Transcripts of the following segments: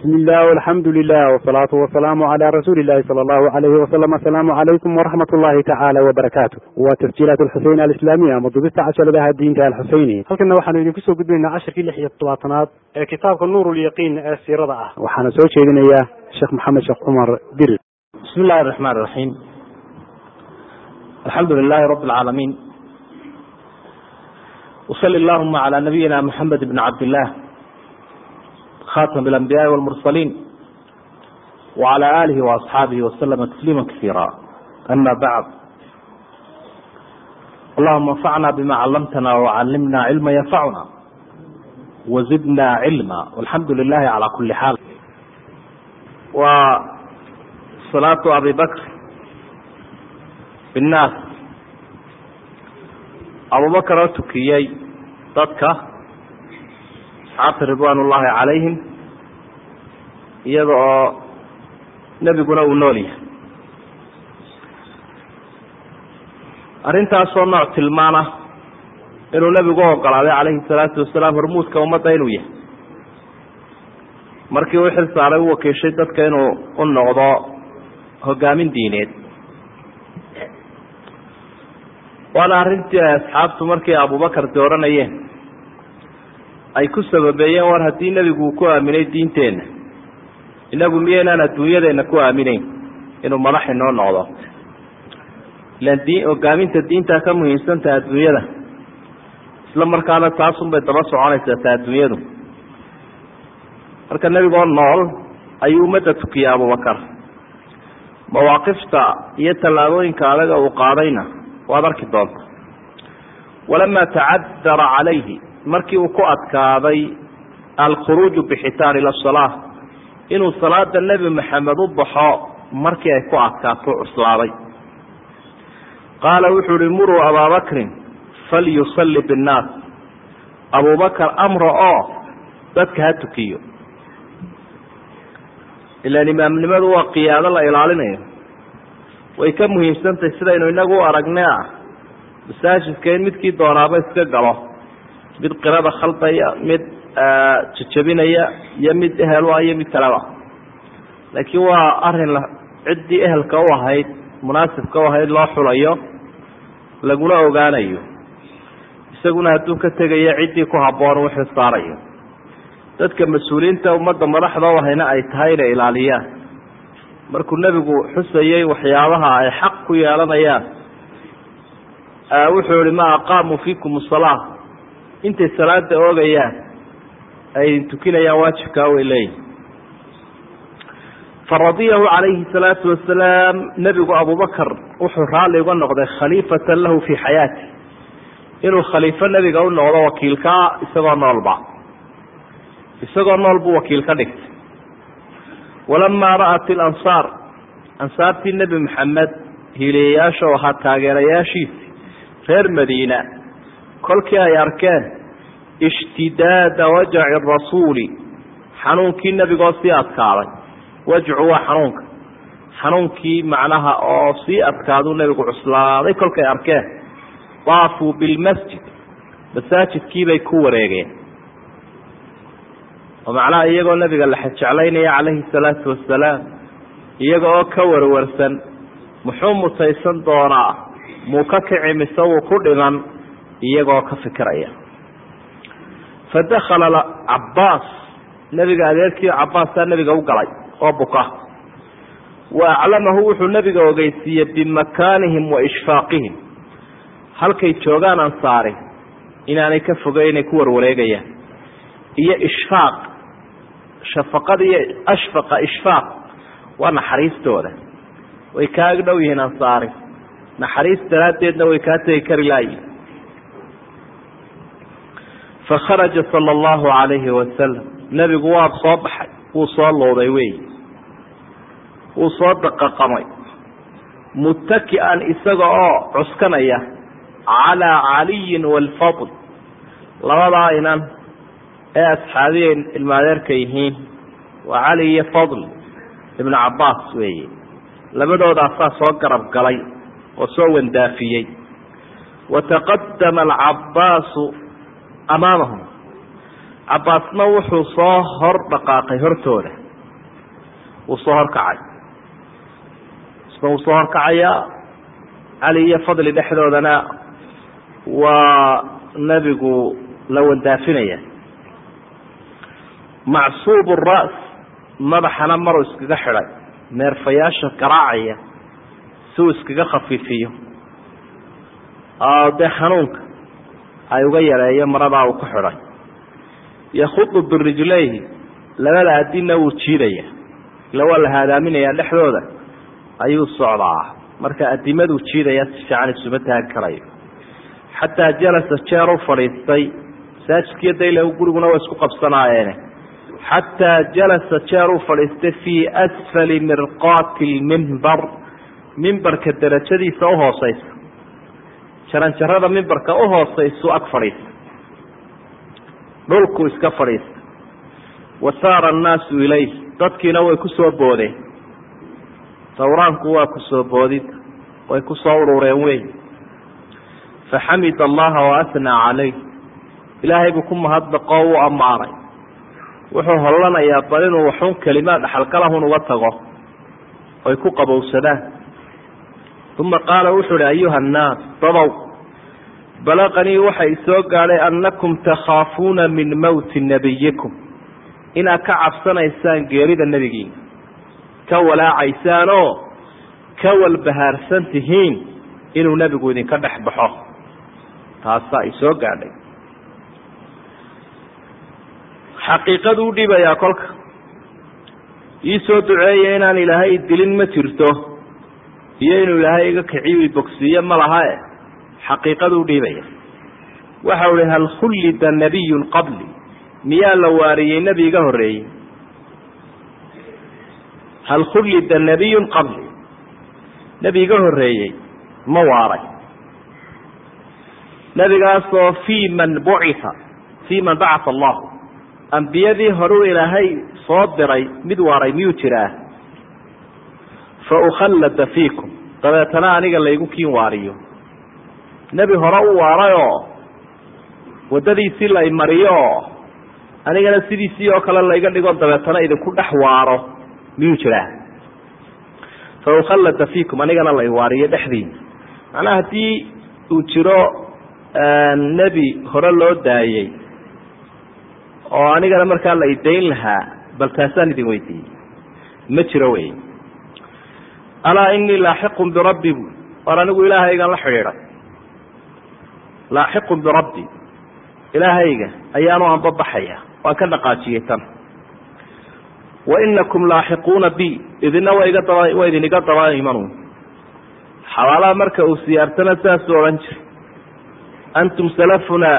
bismi illah alxamdu lilah wsalaatu wasalaamu cala rasuuli illahi sala allahu alayhi wasalam asalaamu calaykum waraxmat ullahi tacaala wabarakaatu waa tasjiilaat alxuseyn alislaamiya ama dubista casharadaha diinta alxuseyni halkana waxaanu idinku soo gudbaynaa cashirkii lix iyo toddobaatanaad ee kitaabka nuur lyaqiin ee siirada ah. Waxaana soo jeedinayaa sheekh maxamed sheekh cumar dir bismi illahi raxmaan raxiim alxamdu lilahi rabi alcaalamiin wsali allahuma cala nabiyina muxamed bni cabdillah khatam alambiyaai walmursaliin wacala alihi waasxaabihi waslama tasliima kasiira ama bacd allahuma anfacna bima callamtana wacallimna cilma yanfacuna wazidna cilma walxamdu lilahi cala kuli xaal waa salaatu abi bakr binnaas abubakar oo tukiyey dadka asxaabta ridwaan ullaahi calayhim iyada oo nebiguna uu nool yahay. Arrintaasoo nooc tilmaana inuu nebigu ogolaaday calayhi salaatu wasalaam hormuudka ummadda inuu yahay. Markii uu xil saaray u wakiishay dadka inuu u noqdo hogaamin diineed. Waana arrintii ay asxaabtu markii abubakar dooranayeen ay ku sababeeyeen war haddii nebigu uu ku aaminay diinteenna inagu miyaynaan adduunyadeenna ku aaminayn inuu madax inoo noqdo. Ilaan diin hogaaminta diintaa ka muhiimsantaha adduunyada. Isla markaana taasunbay daba soconaysaa ta adduunyadu. Marka nebigoo nool ayuu ummadda tukiyey abubakar mawaaqifta iyo tallaabooyinka adaga uu qaadayna waad arki doonta. Walamaa tacadara calayhi markii uu ku adkaaday alkhuruuju bixitaan ila asalaa inuu salaada nebi maxamed u baxo markii ay ku adkaato cuslaaday. Qaala wuxuu uhi muruu abaabakrin falyusalli binnaas. Abubakar amra oo dadka ha tukiyo. Ilaan imaamnimadu waa qiyaado la ilaalinayo. Way ka muhiimsantahay sidaynu inagu u aragnay ah masaajidka in midkii doonaaba iska galo mid qirada khaldaya mid jajabinaya iyo mid ehel ah iyo mid kaleba laakiin waa arrin ciddii ehelka u ahayd munaasibka u ahayd loo xulayo laguna ogaanayo. Isaguna hadduu ka tegayo ciddii ku habboon uu xilsaarayo dadka mas'uuliyiinta ummadda madaxda u ahayna ay tahay inay ilaaliyaan. Markuu nebigu xusayey waxyaabaha ay xaq ku yeelanayaan wuxuu ihi ma aqaamuu fiikum salaa intay salaada oogayaan ay tukinayaan waajibkaa way leeyihiin faradiyahu calayhi salaatu wasalaam nebigu abubakar wuxuu raalli uga noqday khaliifatan lahu fii xayaati. Inuu khaliifo nebiga u noqdo wakiilkaa isagoo noolba. Isagoo nool buu wakiil ka dhigtay. Walamaa ra'at ilansaar ansaartii nebi maxamed hiiliyayaasha oo ahaa taageerayaashiisi reer madiina kolkii ay arkeen ishtidaada wajaci rasuuli xanuunkii nebigoo sii adkaaday. Wajcu waa xanuunka. Xanuunkii macnaha oo sii adkaaduu nebigu cuslaaday kolkay arkeen. Daafuu bilmasjid masaajidkiibay ku wareegeen. Oo macnaha iyagoo nebiga la xajeclaynaya calayhi salaatu wasalaam iyaga oo ka warwarsan muxuu mutaysan doonaa muu ka kici mise wuu ku dhiman iyagoo ka fikiraya. Fa dakhala cabbaas. Nebiga adeerkii cabbaasaa nebiga u galay oo buka. Wa aclamahu wuxuu nebiga ogeysiiyey bimakaanihim wa ishfaaqihim. Halkay joogaan ansaari inaanay ka fogey inay ku warwareegayaan. Iyo ishfaaq shafaqada iyo ashfaqa ishfaaq waa naxariistooda. Way kaaga dhow yihiin ansaari naxariis daraaddeedna way kaa tegi kari laayihin fakharaja sala allahu calayhi wasalam nebigu waa soo baxay wuu soo luuday wey wuu soo daqaqamay muttaki'an isaga oo cuskanaya calaa caliyin waalfadl labadaa inan ee asxaabiya ilmaadeerka yihiin waa cali iyo fadl ibnu cabbaas weeye labadoodaasaa soo garab galay oo soo wandaafiyey wataqadama alcabbaasu amaamahum cabbaasna wuxuu soo hor dhaqaaqay hortooda. Wuu soo horkacay isna wuu soo horkacayaa cali iyo fadli dhexdoodana waa nebigu la wandaafinaya. Macsuub ras madaxana maruu iskaga xidhay. Neerfayaasha garaacaya si uu iskaga khafiifiyo. Dee xanuunka ay uga yareeyo maradaa uu ku xidhay. Yakhudu birijlayhi labada adina wuu jiidaya ila waa la haadaaminayaa dhexdooda ayuu socdaa. Marka adimaduu jiidaya si fiican isuma taagi karayo. Xataa jalasa jeer u fadhiistay masaajidkiiyo dayle guriguna waa isku qabsanaayeene xataa jalasa jeer u fadhiistay fii asfali mirqaati lmimbar mimbarka darajadiisa uhooseysa jaranjarada mimbarka uhooseysu ag fadhiista. Dhulku iska fadhiista. Wa saara annaasu ilayh dadkiina way ku soo boodeen. Tawraanku waa ku soo boodid. Way ku soo urureen wey faxamid allaha waasnaa calayh. Ilaahay buu ku mahadnaqoo u ammaanay wuxuu hollanayaa bal inuu waxun kelimaad dhaxalgalahun uga tago. Oy ku qabowsadaan uma qaala wuxuu uhi ayuha annaas dadow balaqanii waxa i soo gaadhay annakum takhaafuuna min mowti nabiyikum inaad ka cabsanaysaan geerida nebigiina ka walaacaysaan oo ka walbahaarsan tihiin inuu nebigu idinka dhex baxo taasaa i soo gaadhay xaqiiqadu u dhibayaa kolka ii soo duceeya inaan ilaahay dilin ma jirto iyo inuu ilaahay iga kiciyo bogsiiyo ma lahae xaqiiqadu u dhiibaya. Waxau ihi hal khullida nabiyun qabli? Miyaa la waariyey nebi iga horreeyey? Hal khullida nabiyun qabli? Nebi iga horreeyey ma waaray. Nebigaasoo fii man bucitha fii man bacatha allahu. Ambiyadii horeu ilaahay soo diray mid waaray miyuu jiraa fa ukhallada fiikum. Dabeetana aniga laygu kiin waariyo. Nebi hore u waarayoo waddadiisii lay mariyooo anigana sidiisii oo kale layga dhigo dabeetana idinku dhex waaro. Miyuu jiraa? Fa ukhallada fiikum anigana lay waariyo dhexdiina. Macnaha haddii uu jiro nebi hore loo daayey oo anigana markaa la idayn lahaa bal taasaan idin weydiiyey. Ma jiro wey alaa inii laaxiqun birabbi bu war anigu ilaahaygan la xidhiidhay laaxiqun birabbi ilaahayga ayaanu anbabaxaya waan ka dhaqaajiyey tan. Wa inakum laaxiquuna bi. Idina wa iga daba waa idin iga daba imanu. Xabaalaha marka uu siyaartana saasuu odhan jiray. Antum salafuna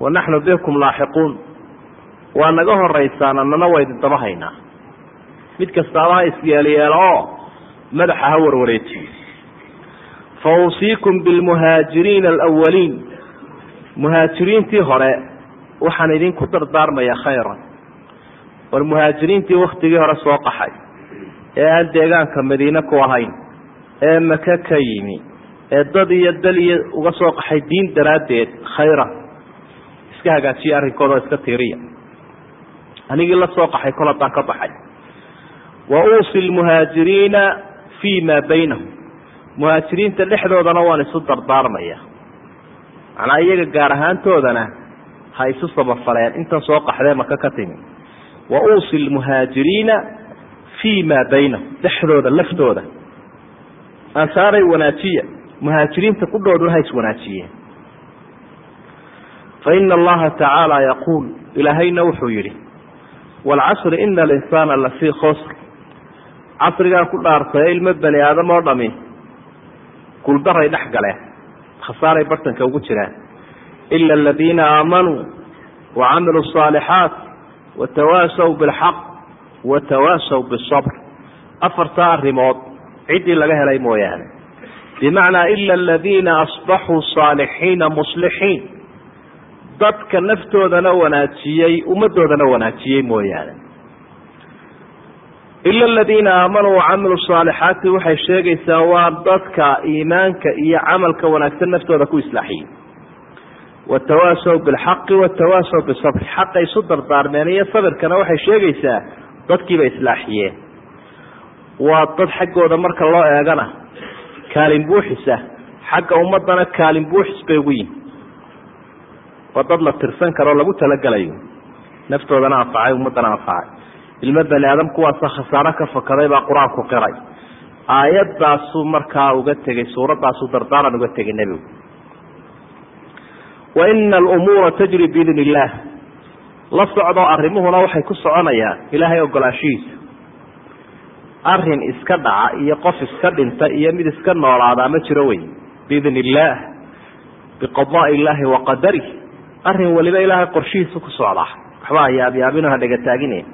wa naxnu bikum laaxiquun. Waa naga horeysaan annana waa idin daba haynaa. Mid kastaaba ha isyeelyeelo madaxa ha warwareejiyo fa uusiikum bilmuhaajiriina alawaliin muhaajiriintii hore waxaan idinku dardaarmayaa khayran. War muhaajiriintii waktigii hore soo qaxay ee aan deegaanka madiine ku ahayn ee maka ka yimi ee dad iyo dal iyo uga soo qaxay diin daraaddeed khayran. Iska hagaajiya arrinkooda oo iska tiiriya. Anigii la soo qaxay kol haddaan ka baxay. Wa uusi lmuhaajiriina fii maa baynahum. Muhaajiriinta dhexdoodana waan isu dardaarmaya. Macnaa iyaga gaar ahaantoodana ha isu sabafaleen intan soo qaxdee maka ka timi. Wa uusi lmuhaajiriina fii maa baynahum dhexdooda laftooda. Ansaaray wanaajiya muhaajiriinta qudhooduna ha iswanaajiyeen fa ina allaha tacaala yaquul ilaahayna wuxuu yidhi waalcasri ina alinsaana lafii khusr casrigaa ku dhaartay ilmo bani aadam oo dhami. Guuldaray dhex gale. Khasaaray bartanka ugu jiraan ila aladiina aamanuu wacamiluu asaalixaat watawaasaw bilxaq watawaasaw bisabr. Afartaa arrimood ciddii laga helay mooyaane. Bimacnaa ila aladiina asbaxuu saalixiina muslixiin. Dadka naftoodana wanaajiyey ummaddoodana wanaajiyey mooyaane ila aladiina aamanuu wacamilu saalixaati waxay sheegaysaa waa dadka iimaanka iyo camalka wanaagsan naftooda ku islaaxiyey watawaasaw bilxaqi watawaasaw bisabri xaqa isu dardaarmeen iyo sabirkana waxay sheegaysaa dadkiiba islaaxiyeen. Waa dad xaggooda marka loo eegana kaalin buuxisa xagga ummadana kaalin buuxis bay ugu yihiin waa dad la tirsan karoo lagu talagelayo naftoodana anfacay ummadana anfacay ilmo bani aadam kuwaasa khasaaro ka fakaday baa qur'aanku qiray. Aayadaasuu markaa uga tegey suuraddaasuu dardaaran uga tegay nebigu. Wa ina alumuura tajri biidn illaah la socdoo arrimuhuna waxay ku soconayaan ilaahay ogolaanshihiisa arrin iska dhaca iyo qof iska dhinta iyo mid iska noolaadaa ma jiro wey biidn illaah biqadaai illaahi wa qadarih arrin waliba ilaahay qorshihiisa ku socdaa waxba ha dhegataagine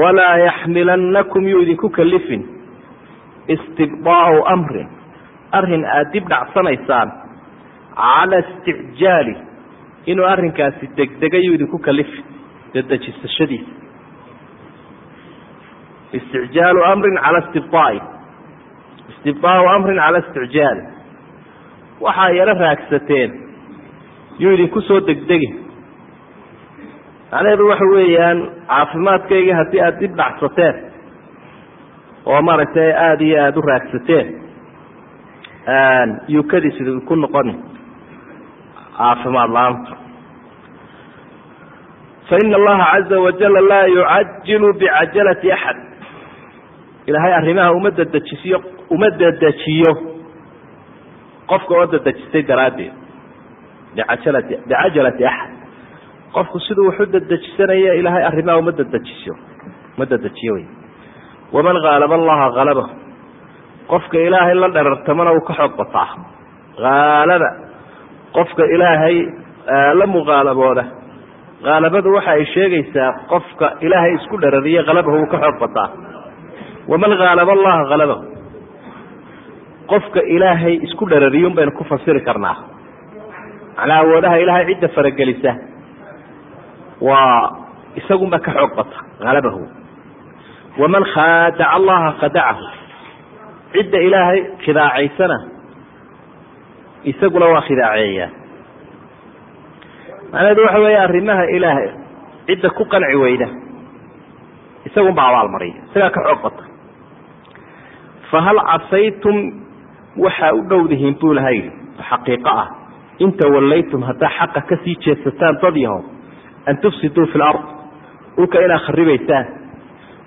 walaa yaxmilanakum yuu idinku kalifin istibdaau amrin arrin aada dib dhacsanaysaan cala isticjaali inuu arrinkaasi degdegayuu idinku kalifin dadejisashadiisa isticjaalu amrin cala istibdaai istibdaau amrin cala isticjaali waxaa yaro raagsateen yuu idinku soo degdegi macnaheedu waxa weeyaan caafimaadkayga haddii aada dib dhacsateen oo maaragtay aada iyo aada u raagsateen yukadiis idinku noqoni caafimaad la'aanta faina allaha caza wajala laa yucajilu bicajalati axad. Ilaahay arrimaha uma dadejisiyo uma dedejiyo qofka oo dadejisay daraaddeed. Bicajalati bicajalati axad qofku siduu waxu dadejisanaya ilaahay arrimaha uma dadejiso uma dadejiyo wey. Waman haalaba allaha halabahu qofka ilaahay la dherartamana uu ka xoog bataa. Haalaba qofka ilaahay la muqaalabooda haalabadu waxa ay sheegaysaa qofka ilaahay isku dherariye halabahu uu ka xoog bataa. Waman haalaba allaha halabahu qofka ilaahay isku dherariyun baynu ku fasiri karnaa. Macnaa awoodaha ilaahay cidda faragelisa waa isagunba ka xoog bata halabahu waman khaadaca allaha khadacahu cidda ilaahay khidaacaysana isaguna waa khidaaceeyaa. Macnaheedu waxa weeye arrimaha ilaahay cidda ku qanci weyda isagunba abaalmariya isagaa ka xoog bata. Fahal casaytum waxaa u dhowdihiin buu laha yidhi xaqiiqo ah. In tawallaytum haddaa xaqa ka sii jeedsataan dad yaho an tufsiduu fi lard dhulka inaad kharibaysaan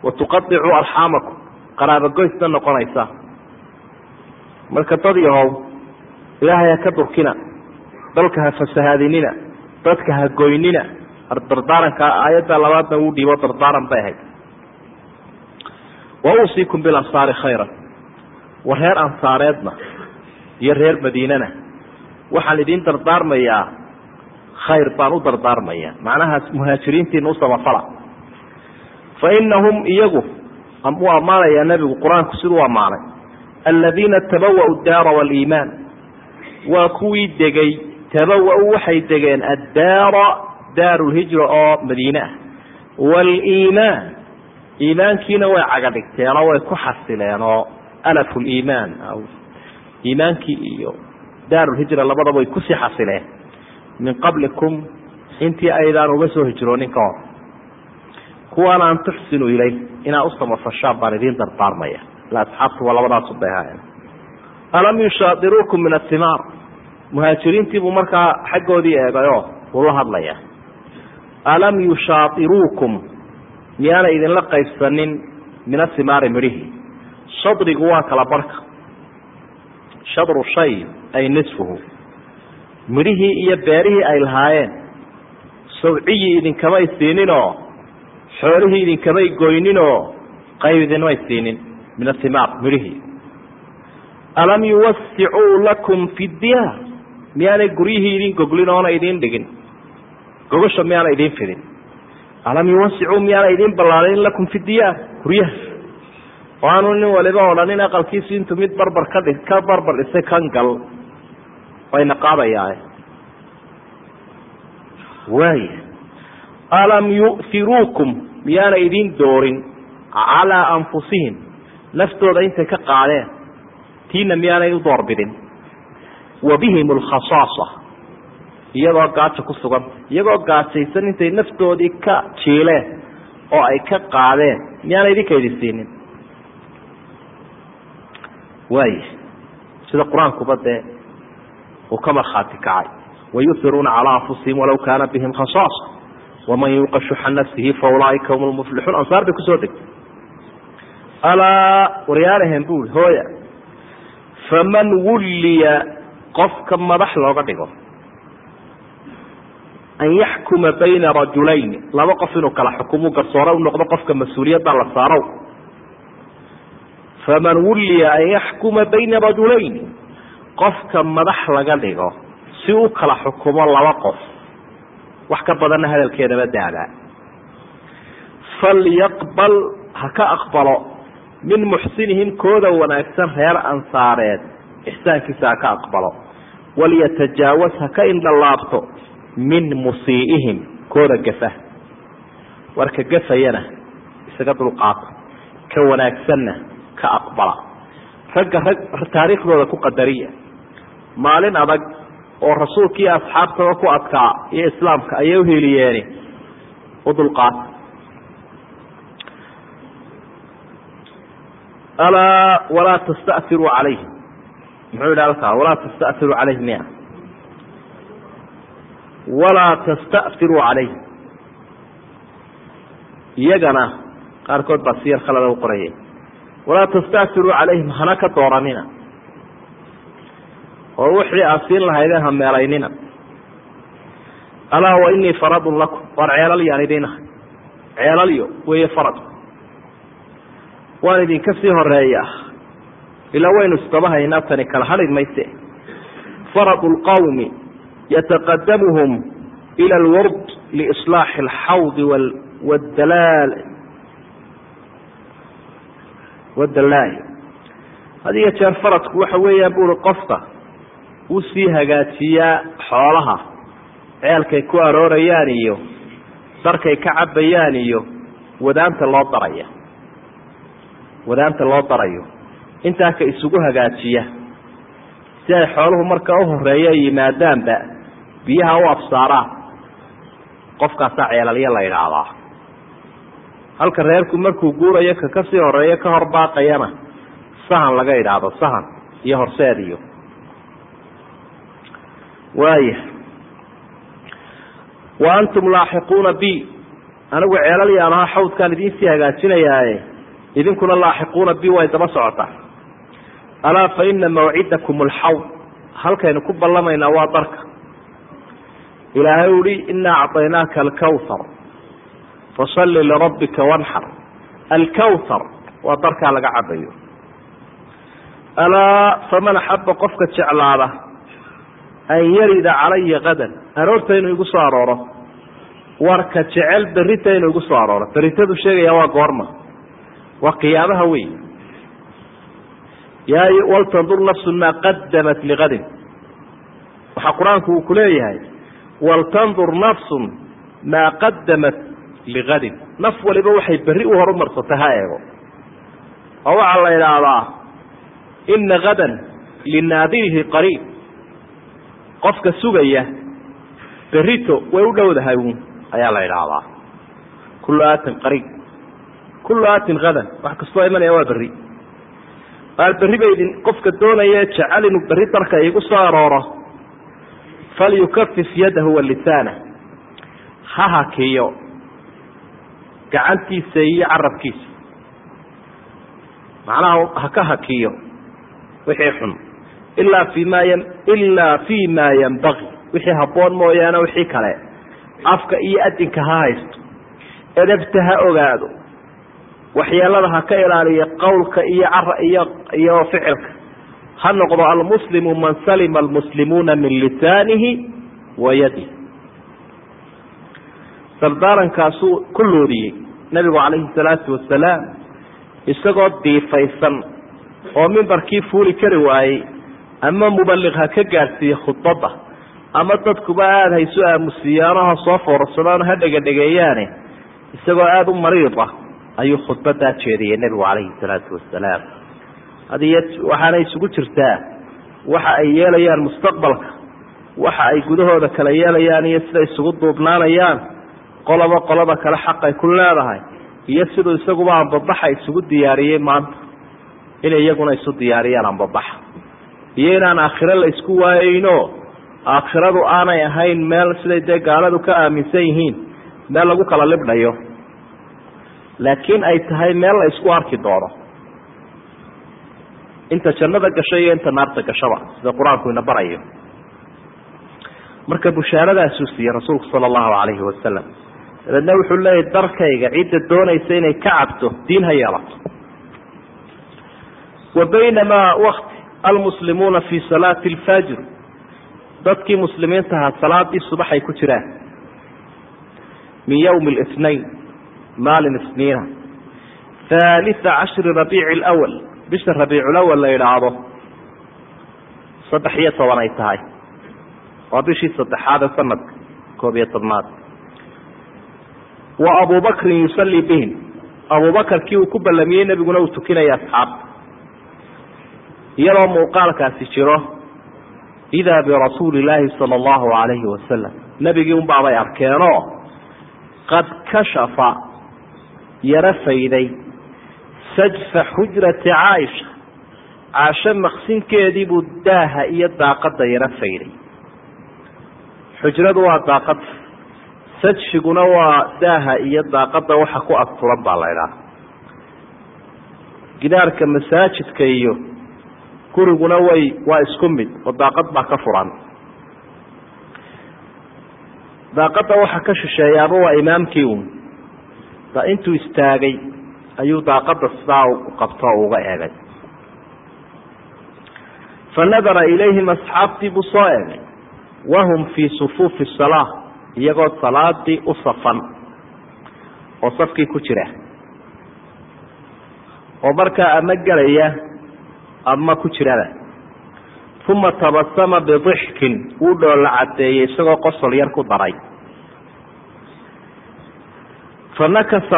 wa tuqadicuu arxaamakum qaraabogoysna noqonaysaa marka dad yahow ilaahay ha ka durkina dalka ha fasahaadinina dadka ha goynina dardaaranka aayadda labaadna uu dhiibo dardaaran bay ahayd wa uusiikum bilansaari khayran war reer ansaareedna iyo reer madiinana waxaan idiin dardaarmayaa khayr baan u dardaarmaya. Macnahaas muhaajiriintiina u samafala. Fa inahum iyagu uu ammaanayaa nebigu qur'aanku siduu ammaanay. Aladiina tabawa-u daara waliimaan. Waa kuwii degay. Tabawa-u waxay degeen addaara daaru lhijra oo madiine ah. Waaliimaan iimaankiina way caga dhigteenoo way ku xasileen oo alafu liimaan iimaankii iyo daarulhijra labadaba way ku sii xasileen min qablikum intii aydaan uga soo hijroonin ka hor kuwaan an tuxsinu ilay inaad u baan idiin dardaarmaya ila asxaabtu waa labadaasu bay alam yushaadiruukum min athimaar. Muhaajiriintii buu markaa xaggoodii eegayoo uu la hadlaya. Alam yushaadiruukum miyaana idinla qaybsanin min athimaari midhihii shadrigu waa kala barhka shadru shay ay nisfuhu midhihii iyo beerihii ay lahaayeen sawciyii idinkamay siininoo xoolihii idinkamay goyninoo qayb idinmay siinin min athimaar midhihii alam yuwasicuu lakum fi diyaar miyaanay guryihii idin goglin oona idiin dhigin? Gogosha miyaana idiin fidin? Alam yuwasicuu miyaana idiin ballaadin lakum fi diyaar guryaha. Oo aanu nin waliba odhanin aqalkiisu intuu mid barbar ka ka barbar dhisay kan gal wayna qaadayaa waaya alam yu'hiruukum miyaana idiin doorin. Calaa anfusihim naftooda intay ka qaadeen. Tiina miyaanay u doorbidin. Wa bihim alkhasaasa iyadoo gaajo ku sugan iyagoo gaajaysan intay naftoodii ka jiileen oo ay ka qaadeen miyaana idinka idin siinin waaya sida qur'aankuba dee uu ka markhaati kacay. Wayuhiruuna calaa anfusihim walaw kaana bihim khasaasa waman yuuqa shuxa nafsihi fa ulaaika hum lmuflixuun ansaar bay ku soo degtay. Alaa waryaalahen bui hooya faman wulliya qofka madax looga dhigo an yaxkuma bayna rajulayn laba qof inuu kala xukumu garsoore u noqdo qofka mas'uuliyadda la saarow faman wulliya an yaxkuma bayna rajulayn qofka madax laga dhigo si u kala xukumo laba qof. Wax ka badanna hadalkeedaba daadaa falyaqbal ha ka aqbalo min muxsinihim kooda wanaagsan reer ansaareed ixsaankiisa ha ka aqbalo. Walyatajaawaz ha ka indhalaabto min musii'ihim kooda gafa. Warka gafayana isaga dulqaato ka wanaagsanna ka aqbala. Ragga rag taariikhdooda ku qadariya maalin adag oo rasuulkii asxaabtaba ku adkaa iyo islaamka ayay uheliyeeni u dulqaata alaa walaa tasta'firuu calayhim muxuu yidhi halkaa walaa tasta'firuu calayhim miya. Walaa tasta'firuu calayhim iyagana qaarkood baa siyar khalada u qorayay. Walaa tasta'firuu calayhim hana ka dooranina oo wixii aad siin lahaydeen ha meelaynina alaa wa inii faradun lakum waan ceelalyaan idinahay ceelalyo weeye farad. Waan idinka sii horreeya ilaa waynu isdaba haynaa tani kala hadhi mayse. Faradu lqawmi yataqadamuhum ila alward liislaaxi alxawdi wdalaal wadalaali had iyo jeer faradku waxa weeyaan buuri qofka uu sii hagaajiyaa xoolaha. Ceelkay ku aroorayaan iyo darkay ka cabayaan iyo wadaanta loo daraya wadaanta loo darayo. Intaa ka isugu hagaajiya si ay xooluhu marka u horreeya yimaadaanba biyaha u absaaraan qofkaasaa ceelalyo la idhaahdaa halka reerku markuu guurayo ka ka sii horeeyo ka hor baaqayana sahan laga idhaahdo sahan iyo horseed iyo waaya wa antum laaxiquuna b anigu ceelalyaan ahaa xawdkaan idinsii hagaajinayaaye idinkuna laaxiquuna b way daba socotaa. Alaa fa ina mawcidakum alxawd halkaynu ku ballamaynaa waa darka. Ilaahay uhi inaa acطaynaaka alkawthar fasalli lirabbika wanxar. Alkawthar waa darkaa laga cabayo alaa faman axaba qofka jeclaada an yarida calaya kadan aroorta inuu igu soo arooro. Warka jecel berita inuu igu soo arooro. Beritadu sheegaya waa goorma. Waa qiyaamaha wey waltandur nafsu maa qadamat likadin waxaa qur'aanku uu kuleeyahay waltandur nafsun maa qadamat likadin naf waliba waxay berri u horumarsatay ha eego. Oo waxaa la idhaahdaa ina kadan linaadirihi qariib qofka sugaya berito way u dhowdahay un ayaa la idhaahdaa kullu aatin qariib kullu aatin kadan wax kastoo imanaya waa berri. Maal berri ba idin qofka doonaya jecel inuu berri darka igu soo arooro. Falyukafif yadahu wa lisaanah ha hakiyo gacantiisa iyo carabkiisa. Macnaha ha ka hakiyo wixii xun ilaa fi ma y ilaa fi ma yanbagi wixii habboon mooyaane wixii kale. Afka iyo adinka ha haysto. Edabta ha ogaado. Waxyeelada ha ka ilaaliya qowlka iyo cara iyo iyo ficilka. Ha noqdo almuslimu man salima almuslimuuna min lisaanihi wa yadihi sardaarankaasuu ku loodiyey nabigu calayhi salaatu wasalaam isagoo diifaysan oo mimbarkii fuuli kari waayey ama mubaliq ha ka gaadhsiiye khudbadda ama dadkuba aada haysu aamusiiyaano ha soo foorsadaan ha dhegadhegeeyaane isagoo aada u mariid ah ayuu khudbadaa jeediyey nebigu calayhi salaatu wasalaam hadiyo waxaana isugu jirtaa waxa ay yeelayaan mustaqbalka waxa ay gudahooda kala yeelayaan iyo sida isugu duubnaanayaan qoloba qolada kale xaq ay ku leedahay iyo siduu isaguba anbabaxa isugu diyaariyey maanta inay iyaguna isu diyaariyaan ambabaxa iyo inaan aakhiro la isku waayeyno. Aakhiradu aanay ahayn meel siday dee gaaladu ka aaminsan yihiin meel lagu kala libdhayo. Laakiin ay tahay meel la isku arki doono. Inta jannada gasho iyo inta naarta gashaba sida qur'aanku ina barayo. Marka bushaaradaasuu siiyey rasuulku sala allahu calayhi wasalam dabeedna wuxuu leeyahy darkayga cidda doonaysa inay ka cabto diin ha yeelato. Wa baynamaa wakti almuslimuuna fii salaati alfaajir. Dadkii muslimiintaha salaadii subaxay ku jiraan. Min yowmi اlitnain maalin isniina. Haalia cashri rabiici lwal bisha rabiiculawal la idhaahdo saddex iyo toban ay tahay. Waa bishii saddexaad ee sanadka koob iyo tobnaad. Wa abubakrin yusalii bihim. Abubakar kii uu ku ballamiyey nebiguna uu tukinaya asxaabta iyadoo muuqaalkaasi jiro idaa birasuuli illaahi sala allahu alayhi wasalam nebigii unbaabay arkeenoo qad kashafa yaro fayday sajfa xujrati caaisha caasho maqsinkeedii buu daaha iyo daaqadda yaro fayday xujradu waa daaqad. Sajfiguna waa daaha iyo daaqadda waxa ku agturan baa la idhaha gidaarka masaajidka iyo guriguna way waa isku mid oo daaqad baa ka furan. Daaqadda waxa ka shisheeyaaba waa imaamkii un intuu istaagay ayuu daaqadda sidaa qabto oo uga eegay. Fa nadara ilayhim asxaabtii buu soo eegay. Wahum fii sufuufi salaa iyagoo salaadii u safan oo safkii ku jira. Oo markaa ama gelaya ama ku jirada. Uma tabasama bidixkin wuu dhoolla caddeeyey isagoo qosol yar ku daray. Fanakasa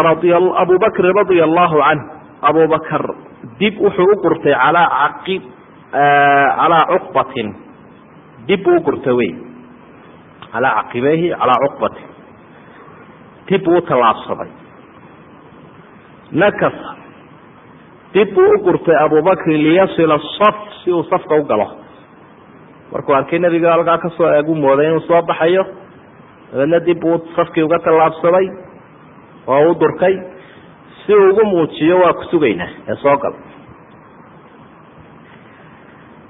abu bakrin radia allahu canh abu dib wuxuu u gurtay alaa caqib calaa cuqbatin. Dib buu u gurtay wey. Calaa caqibeyhi calaa cuqbatin. Dib buu u tallaabsaday. Nakasa dib buu u gurtay abubakrin liyasila saf si uu safka u galo. Markuu arkay nebiga halkaa ka soo eegu mooday inuu soo baxayo dabeedna dib buu safkii uga tallaabsaday oo u durkay si uu ugu muujiyo waa ku sugaynaa ee soo gal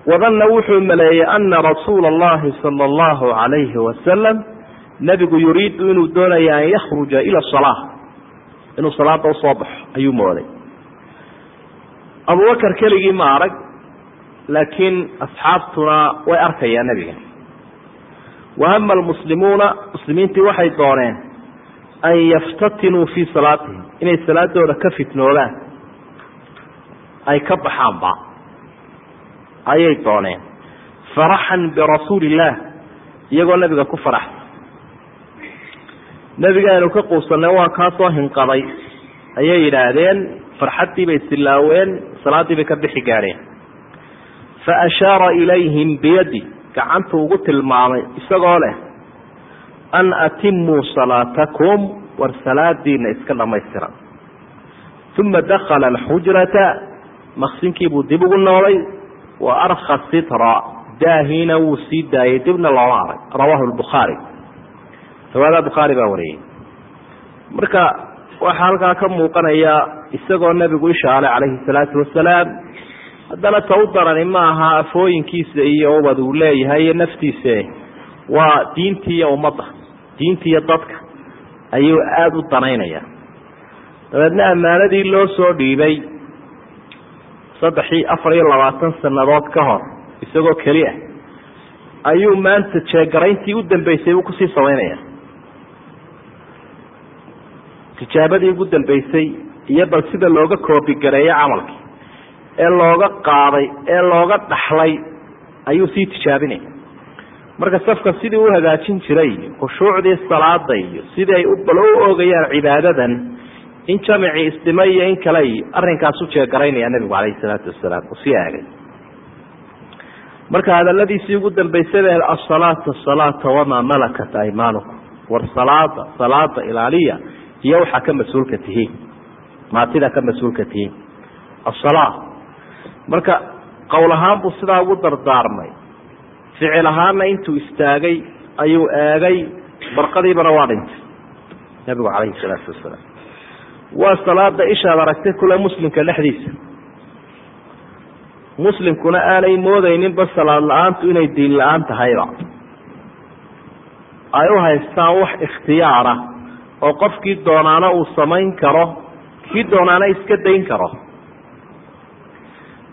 wadanna wuxuu maleeyey ana rasuula allahi sala allahu calayhi wasalam nebigu yuriidu inuu doonaya an yakhruja ila salaa inuu salaada u soo baxo ayuu mooday abubakar keligii ma arag laakiin asxaabtuna way arkayaan nebiga. Wahama almuslimuuna muslimiintii waxay dooneen an yaftatinuu fii salaatihim inay salaadooda ka fitnoodaan. Ay ka baxaanba. Ayay dooneen. Faraxan birasuuli illaah iyagoo nebiga ku faraxsan. Nebiga aynu ka quusanay waa kaa soo hinqaday ayay yidhaahdeen farxaddii bay salaaddii bay ka bixi gaadheen fa ashaara ilayhim biyadi gacantu ugu tilmaamay isagoo leh an atimuu salaatakum war salaadiina iska dhamaystiran uma dakala alxujrata maqsinkiibuu dib ugu noolay wa arka sitra daahiina wuu sii daayay dibna looma arag rawaahu lbukhaari riwaayada bukhaari baa wariyey marka waxaa halkaa ka muuqanaya isagoo nebigu ishaalay calayhi salaatu wasalaam. Haddana ta u darani ma aha afooyinkiisa iyo ubad uu leeyahay iyo naftiise waa diintii iyo ummadda diintii iyo dadka ayuu aada u danaynaya. Dabeedna ammaanadii loo soo dhiibay saddexii afar iyo labaatan sannadood ka hor isagoo keli ah ayuu maanta jeegarayntii u dambeysay buu ku sii samaynaya tijaabadii ugu dambeysay iyo bal sida looga koobigareeyo camalkii ee looga qaaday ee looga dhaxlay ayuu sii tijaabinaya marka safka sidii u hagaajin jiray khushuucdii salaada iyo sidii ay bal u ogayaan cibaadadan in jamicii isdhimay iyo in kale iyo arrinkaas u jeegaraynaya calayhi salaatu wasalaam uu sii aagay. Marka hadaladiisii ugu dambeysay ba asalaata salaata wamaa malakat aymaanukum war salaada salaada ilaaliya iyo waxaa ka mas'uulka tihiin maatida ka mas'uulka tihiin asala marka qowl ahaan buu sidaa ugu dardaarmay. Ficil ahaanna intuu istaagay ayuu eegay barqadiibana waa dhintay. Nabigu calayhi salaatu wasalaam waa salaada ishaad aragtay kule muslimka dhexdiisa. Muslimkuna aanay moodeyninba salaad la'aantu inay diin la'aan tahayba. Ay u haystaan wax ikhtiyaara oo qofkii doonaana uu samayn karo kii doonaana iska dayn karo.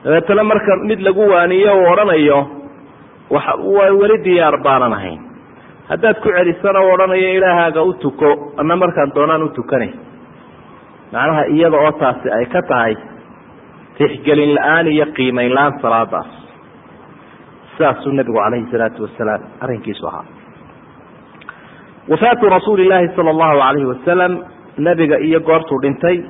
Dabeetana marka mid lagu waaniyo uu odhanayo wa waa weli diyaar baanan ahayn. Haddaad ku celisana u odhanayo ilaahaaga u tuko ana markaan doonaan u tukanay macnaha iyada oo taasi ay ka tahay tixgelin la'aan iyo qiimeyn la'aan salaadaas. Sidaasuu nabigu calayhi salaatu wasalaam arrinkiisu ahaa wafaatu rasuuli llaahi sala allahu alayhi wasalam nabiga iyo goortuu dhintay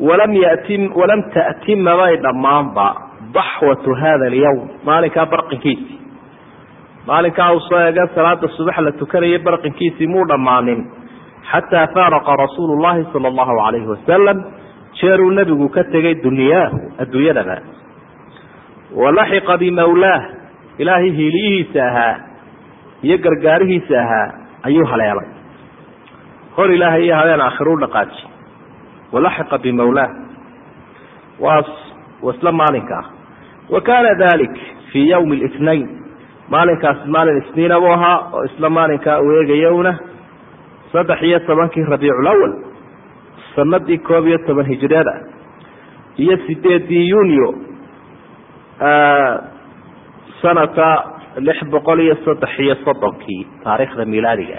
walam yatim walam ta'tima bay dhammaanba daxwatu hada alyawm maalinkaa barqinkiisii. Maalinkaa uu soo salaada subax la tukanaya barqinkiisii muu dhammaanin xataa faaraqa rasuulu llahi sala allahu alayhi wasalam jeeruu nebigu ka tegay dunyaahu adduunyadaba. Walaxiqa bimawlaah ilaahay hiiliyihiisa ahaa iyo gargaarihiisa ahaa ayuu haleelay hor ilaahay iyo habeen aakhiro u dhaqaaji. Walaxiqa bimawlaah waa wasla maalinka ah. Wa kaana dalik fii yawmi اlitnain maalinkaas maalin isniina buu ahaa oo isla maalinkaa uu eegayowna saddex iyo tobankii rabiiculawal sanadii koob iyo toban hijriyada iyo sideedii yunio sanata lix boqol iyo saddex iyo soddonkii taariikhda milaadiga.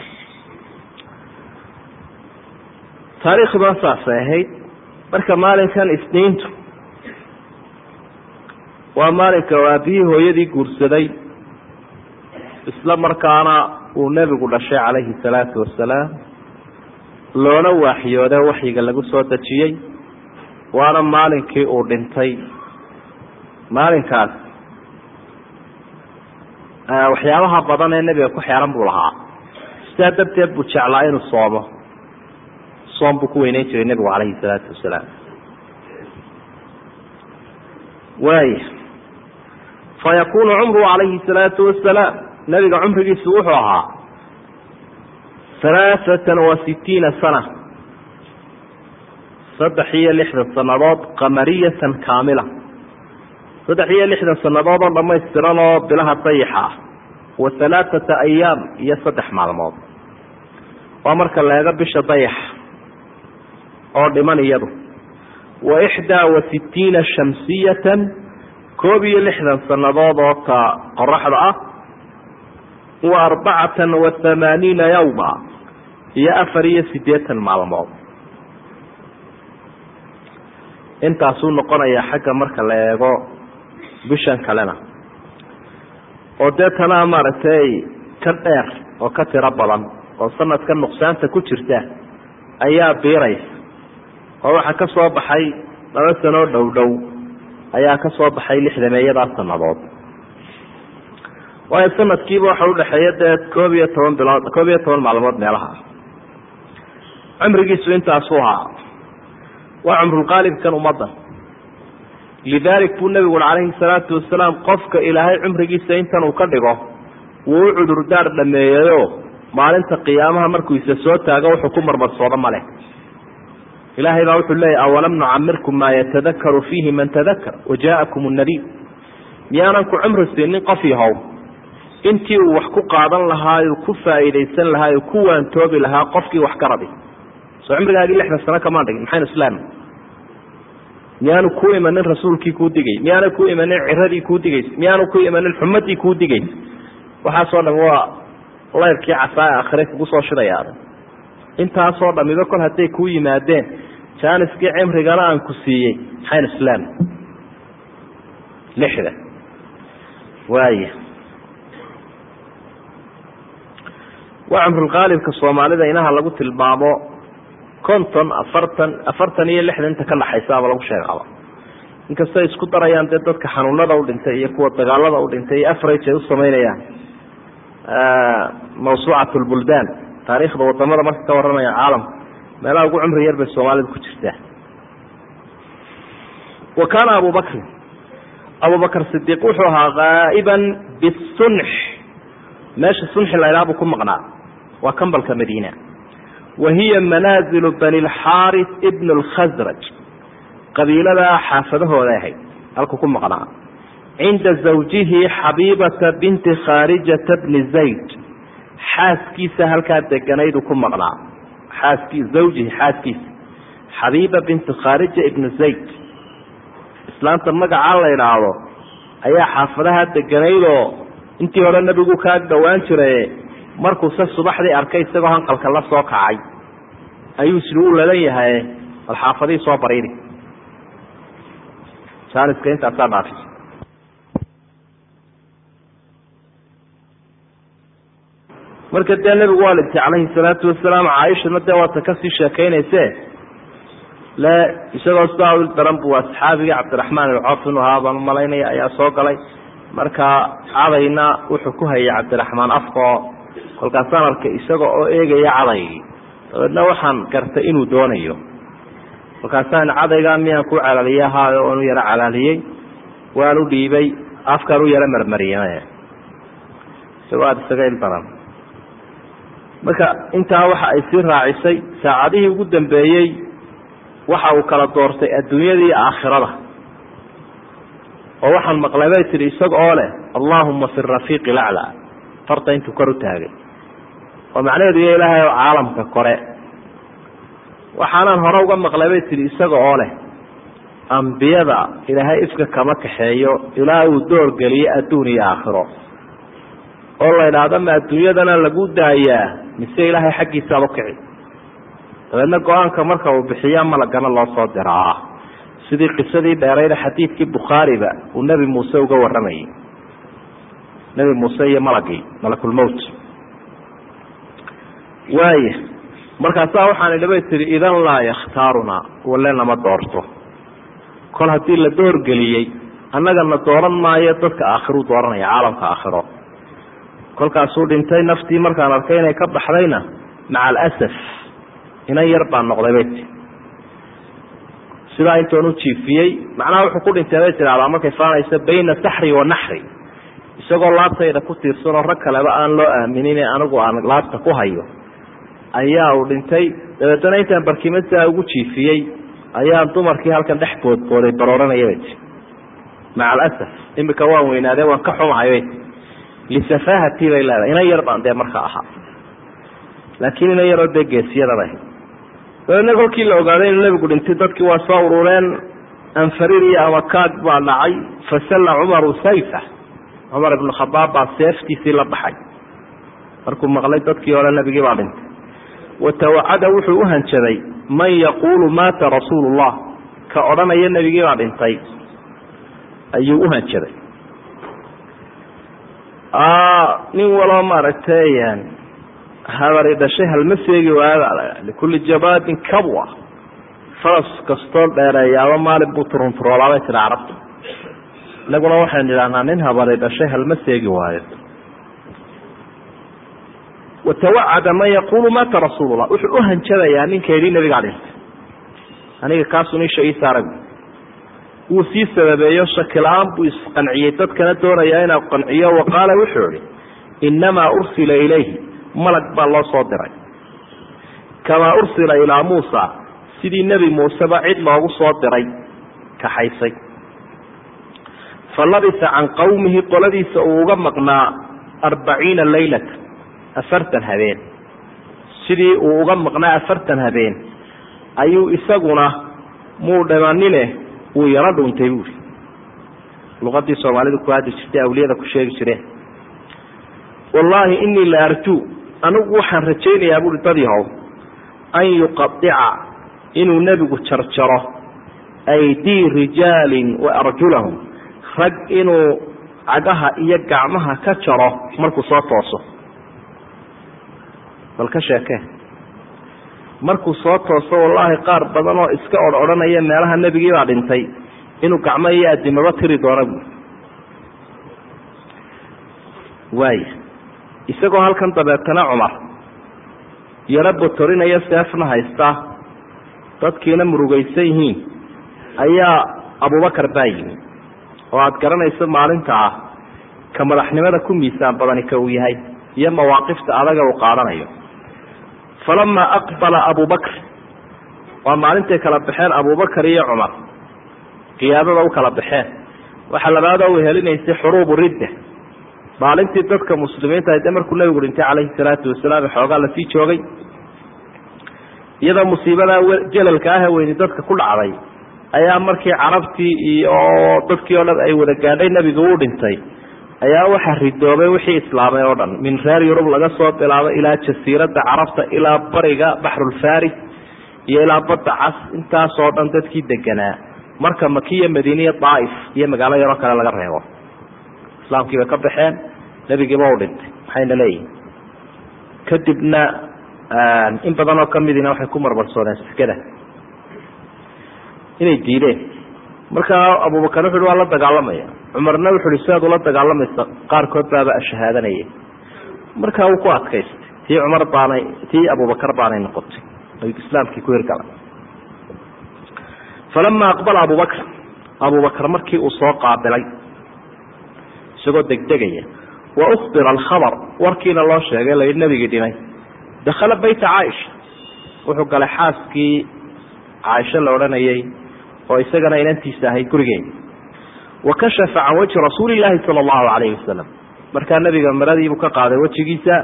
Taariikhdan saasay ahayd marka maalinkan isniintu waa maalinka aabihii hooyadii guursaday isla markaana uu nebigu dhashay calayhi salaatu wasalaam loona waaxyooda waxyiga lagu soo dejiyey waana maalinkii uu dhintay. Maalinkaas waxyaabaha badan ee nebiga ku xeeran buu lahaa. Sidaa darteed buu jeclaa inuu soomo soom buu ku weyneyn jiray nebigu calayhi salaatu wasalaam. Waaya fa cumruhu calayhi salaatu wasalaam. Nebiga cumrigiisu wuxuu ahaa halaaثatan wa sitiina sana. Saddex iyo lixdan sanadood qamariyatan kaamila saddex iyo lixdan sanadood oo dhamaystiran oo bilaha dayaxa ah wa halaaثata ayaam iyo saddex maalmood. Waa marka la eego bisha dayaxa oo dhiman iyadu. Wa ixdaa wa sitiina shamsiyatan koob iyo lixdan sanadood oo ta qoraxda ah. Wa arbacatan wa hamaaniina yawma iyo afar iyo siddeetan maalmood. Intaasuu noqonayaa xagga marka la eego bishan kalena. Oo dee tanaa maaragtay ka dheer oo ka tiro badan oo sanadka nuqsaanta ku jirta ayaa biiraysa. Oo waxaa ka soo baxay laba sanoo dhow dhow ayaa ka soo baxay lixdameeyadaa sanadood waayo sanadkiiba waxa udhexeeya dee koob iyo toban bilood koob iyo toban maalmood meelaha. Cumrigiisu intaasuu ahaa. Waa cumrulqaalibkan ummadda lidalik buu nebigu ui calayhi salaatu wasalaam qofka ilaahay cumrigiisa intan uu ka dhigo wuu u cudurdaar dhameeyeyo maalinta qiyaamaha markuu isa soo taago wuxuu ku marmarsoodo male ilaahay baa wuxuu leeyahy awalam nucamirkum maa yatadakaru fiihi man tadakar wajaakum nadiir miyaanan ku cumri siinin qof yahow? Intii uu wax ku qaadan lahaa uu ku faa'iidaysan lahaa ku waantoobi lahaa qofkii wax ka rabi soo cumrigaagii lixdan sano kamaan dhigin maxaynu islaam miyaanu ku imanin rasuulkii kuu digay miyaanu ku imanin ciradii kuu digaysa miyaanu ku imanin xumadii kuu digaysa waxaasoo dham waa layrkii casaa akhire kugu soo shidayaada intaasoo dhamiba kol hadday kuu yimaadeen jaaniskii cimrigana aan ku siiyey maxaynu islaam. Lixda. Waaya waa cumrulqaalibka soomaalida inaha lagu tilmaamo konton afartan afartan iyo lixdan inta ka dhaxaysaaba lagu sheegaaba inkastay isku darayaan dee dadka xanuunada u dhintay iyo kuwa dagaalada u dhintay iyo afarage ay u samaynayaan mawsuucat lbuldaan taariikhda waddamada marka ka warramaya caalamka meelaha ugu cumri yar bay soomaalida ku jirtaa. Wa kaana abu bakrin sidiiq wuxuu ahaa gaa'iban bisunx meesha sunxi la ydhaha buu ku maqnaa. Waa kambalka madiina wa hiya manaazilu bani lxaaris ibn lkhasraj qabiiladaa xaafadahooda ahayd halkuu ku maqnaa cinda zawjihi xabiibata binti khaarijata bni zayd xaaskiisa halkaa deganayduu ku maqnaa xaaskii zawjihi xaaskiisa xabiiba binti khaarija ibnu zayd islaanta magacaa la idhaahdo ayaa xaafadaha deganaydoo intii hore nebigu kaa dhowaan jiraye markuuse subaxdii arkay isagoo hanqalka la soo kacay ayuu sidhi u lalan yahay bal xaafadihii soo bariiri jaaniska intaasaa dhaafi marka dee nebigu waa dhintay calayhi salaatu wasalaam caaishana dee waata ka sii sheekaynayse? Le isagoo sidaa u daran buu asxaabigii cabdiraxmaan ilcof inuu ahaa baan u malaynaya ayaa soo galay. Marka cadayna wuxuu ku hayay cabdiraxmaan afkaoo kolkaasaan arkay isaga oo eegaya cadaygii dabeedna waxaan gartay inuu doonayo. Kolkaasaan cadaygaa miyaan ku calaaliyey ahaayo oonu yaro calaaliyey waan u dhiibay afkaan u yaro marmariyey isagoo aada isaga il daran marka intaa waxa ay sii raacisay saacadihii ugu dambeeyey waxa uu kala doortay adduunyada iyo aakhirada. Oo waxaan maqlay bay tidhi isaga oo leh allaahuma fi rafiiqi laclaa farta intuu kor u taagay. Oo macnaheedu iyo ilaahay oo caalamka kore. Waxaanaan hore uga maqlay bay tidhi isaga oo leh ambiyada ilaahay ifka kama kaxeeyo ilaa uu doorgeliyo adduun iyo aakhiro. Oo la idhaahdo ma adduunyadana lagu daayaa mise ilaahay xaggiisaaba kici dabeedna go'aanka marka uu bixiya malagana loo soo diraa. Sidii qisadii dheerayda xadiidkii bukhaariba uu nebi muuse uga warramayay nebi muuse iyo malagii malakulmowt waaya markaasaa waxaan idhi bay tihi idan laa yakhtaaruna walle nama doorto. Kol haddii la doorgeliyey annagana dooran maayo dadka aakhiruu dooranaya caalamka aakhiro. Kolkaasuu dhintay naftii markaan arkay inay ka baxdayna maca alasaf inan yar baan noqday bay tii sidaa intoon u jiifiyey macnaha wuxuu ku dhintay bay tidhahdaa markay faanayso bayna saxri wa naxri isagoo laabtayda ku tiirsan oo rag kaleba aan loo aaminin ee anigu aan laabta ku hayo ayaa uu dhintay. Dabeetana intaan barkimad sidaa ugu jiifiyey ayaan dumarkii halkan dhex boodbooday barooranaya bay tii maca alasaf imika waan weynaadee waan ka xumahay bay tii lisafahati bay leedahay inan yar baan dee marka ahaa. Laakiin inan yaroo dee geesiyadaba ahayd dabeedna kolkii la ogaaday inuu nebigu dhintay dadkii waa soo urureen. Anfarir iyo amakaag baa dhacay. Fasalla cumaru sayfa cumar ibnu khadaab baa seeftiisii la baxay. Markuu maqlay dadkii hore nebigii baa dhintay. Watawacada wuxuu u hanjaday man yaquulu maata rasuulu llah ka odhanaya nebigii baa dhintay ayuu u hanjaday. Nin waloo maaragtay habari dhashay halma seegi waaya likulli jabaadin kabwa faras kastoo dheereeyaaba maalin buu turunturoolaabay tiri carabtu inaguna waxaynu idhahnaa nin habari dhashay halma seegi waayo. Watawacada man yaquulu maata rasuulu llah wuxuu u hanjabayaa ninkeedii nebigaa dhintay aniga kaasun isha ii saarag. Wuu sii sababeeyo shakila-aan buu isqanciyey. Dadkana doonayaa inaa qanciyo. Wa qaala wuxuu ihi innamaa ursila ilayhi. Malag baa loo soo diray. Kamaa ursila ilaa muusa. Sidii nebi muuseba cid loogu soo diray kaxaysay fa labisa can qowmihi qoladiisa uu uga maqnaa arbaciina laylata afartan habeen. Sidii uu uga maqnaa afartan habeen ayuu isaguna muu dhimanine wuu yaro dhuuntay buuri luqadii soomaalidu ku hadli jirtay awliyada ku sheegi jireen. Wallaahi inii la arjuu anigu waxaan rajaynayaa buuri dad yahow an yuqadica inuu nebigu jarjaro aydii rijaalin wa arjulahum rag inuu cagaha iyo gacmaha ka jaro markuu soo tooso. Bal ka sheekee markuu soo tooso wallaahi qaar badan oo iska odh odhanaya meelaha nebigii baa dhintay inuu gacmo iyo adimaba tiri doono buuri waaya isagoo halkan dabeetana cumar. Yaro botorinaya seefna haysta. Dadkiina murugaysan yihiin. Ayaa abubakar baa yimi oo aada garanayso maalinta ah ka madaxnimada ku miisaan badani ka uu yahay iyo mawaaqifta adaga uu qaadanayo. Falamaa aqbala abubakr waa maalintay kala baxeen abubakar iyo cumar. Qiyaadada u kala baxeen. Waxaa labaada u helinaysay xuruubu ridda. Maalintii dadka muslimiinta de markuu nabigu dhintay calayhi salaatu wasalaam xoogaa la sii joogay. Iyadoo musiibada jalalka ah weyni dadka ku dhacday ayaa markii carabtii iyo dadkii oo dhan ay wada gaadhay nebigu uu dhintay. Ayaa waxaa ridoobay wixii islaamay oo dhan. Min reer yurub laga soo bilaabo ilaa jasiiradda carabta ilaa bariga baxrulfaris iyo ilaa badda cas. Intaasoo dhan dadkii deganaa. Marka makiya madiiniya daaif iyo magaalo yaroo kale laga reebo. Islaamkiibay ka baxeen. Nebigiiba u dhintay. Maxayna leeyihiin kadibna in badan oo kamidina waxay ku marmarsoodeen sekada inay diideen. Markaa abubakar wuxu uhi waa la dagaalamaya. Cumarna wuxu uhi sidaad ula dagaalamaysa qaarkood baaba ashahaadanaya markaa wuu ku adkaystay tii cumar baanay tii abubakar baanay noqotay. Ay islaamkii ku hirgalay. Falama aqbala abubakr abubakar markii uu soo qaabilay isagoo degdegaya wa ukbira alkhabar. Warkiina loo sheegay la yidhi nebigii dhimay dakhala bayta caaisha. Wuxuu galay xaaskii caaisho la odhanayay oo isagana inantiisa ahayd gurigeeda wa kashafa can wajhi rasuuli illaahi sala allahu calayhi wasalam markaa nebiga maradiibuu ka qaaday wejigiisa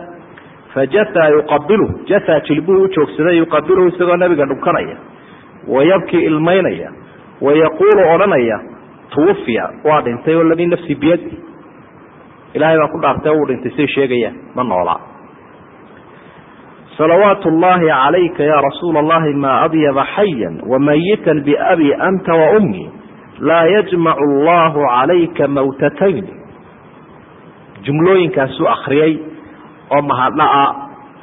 fajataa yuqabilu jataa jilbuhu u joogsaday yuqabiluhu isagoo nebiga dhunkanaya wayabkii ilmaynaya wayaquulu odhanaya tuwafiya waa dhintay oo ladii nafsi biyadi. Ilaahay baa ku dhaartay uu dhintay say sheegayaan ma noolaa salawaatu llahi calayka ya rasuula allahi maa adyaba xayan wamayitan biabi anta wa ummi laa yajmacu allahu calayka mawtatayn. Jumlooyinkaasuu akriyay oo mahadha'a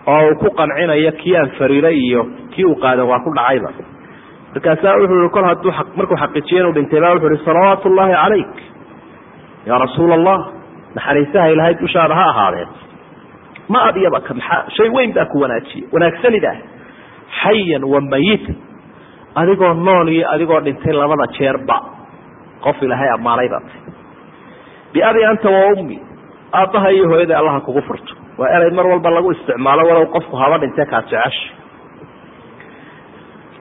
oo uu ku qancinayo kii aan fariiray iyo kii uu qaadan waa ku dhacayba. Markaasaa wuxuu ihi kol hadduu markuu xaqiijiye inuu dhintay baa wuxu uhi salawaatu ullahi calayk yaa rasuula allah naxariisaha ilaahay dushaada ha ahaadeen ma adyabaka maxaa? Shay weyn baa ku wanaajiye. Wanaagsanidah xayan wa mayitan adigoo nool iyo adigoo dhintay labada jeerba. Qof ilaahay ammaanay baa tay biabi anta wa ummi. Aabbaha iyo hooyada allaha kugu furto. Waa erey mar walba lagu isticmaalo walow qofku haba dhintee kaa jecesha.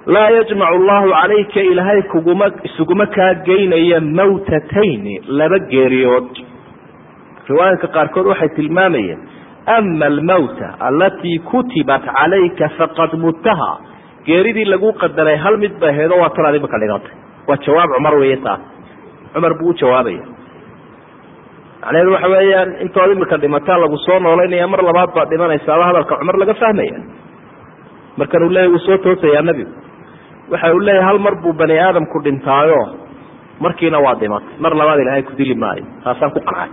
Laa yajmacu allahu calayka ilaahay kuguma isuguma kaa geynaya mawtatayni laba geeriyood. Riwaayinka qaarkood waxay tilmaamayeen ama almawta alatii kutibat calayka faqad mutaha geeridii lagu qadaray hal mid ba aheedo waa tan adimaka dhigantay waa jawaab cumar weeye taas cumar buu u jawaabaya macnaheedu waxa weeyaan intood imika dhimataa lagu soo noolaynaya mar labaad baad dhimanaysaaba hadalka cumar laga fahmaya markan uu leeyahy wuu soo toosayaa nebigu waxa uu leeyahay hal mar buu bani aadamku dhintaayo markiina waa dhimatay mar labaad ilaahay ku dili maayo taasaan ku qancay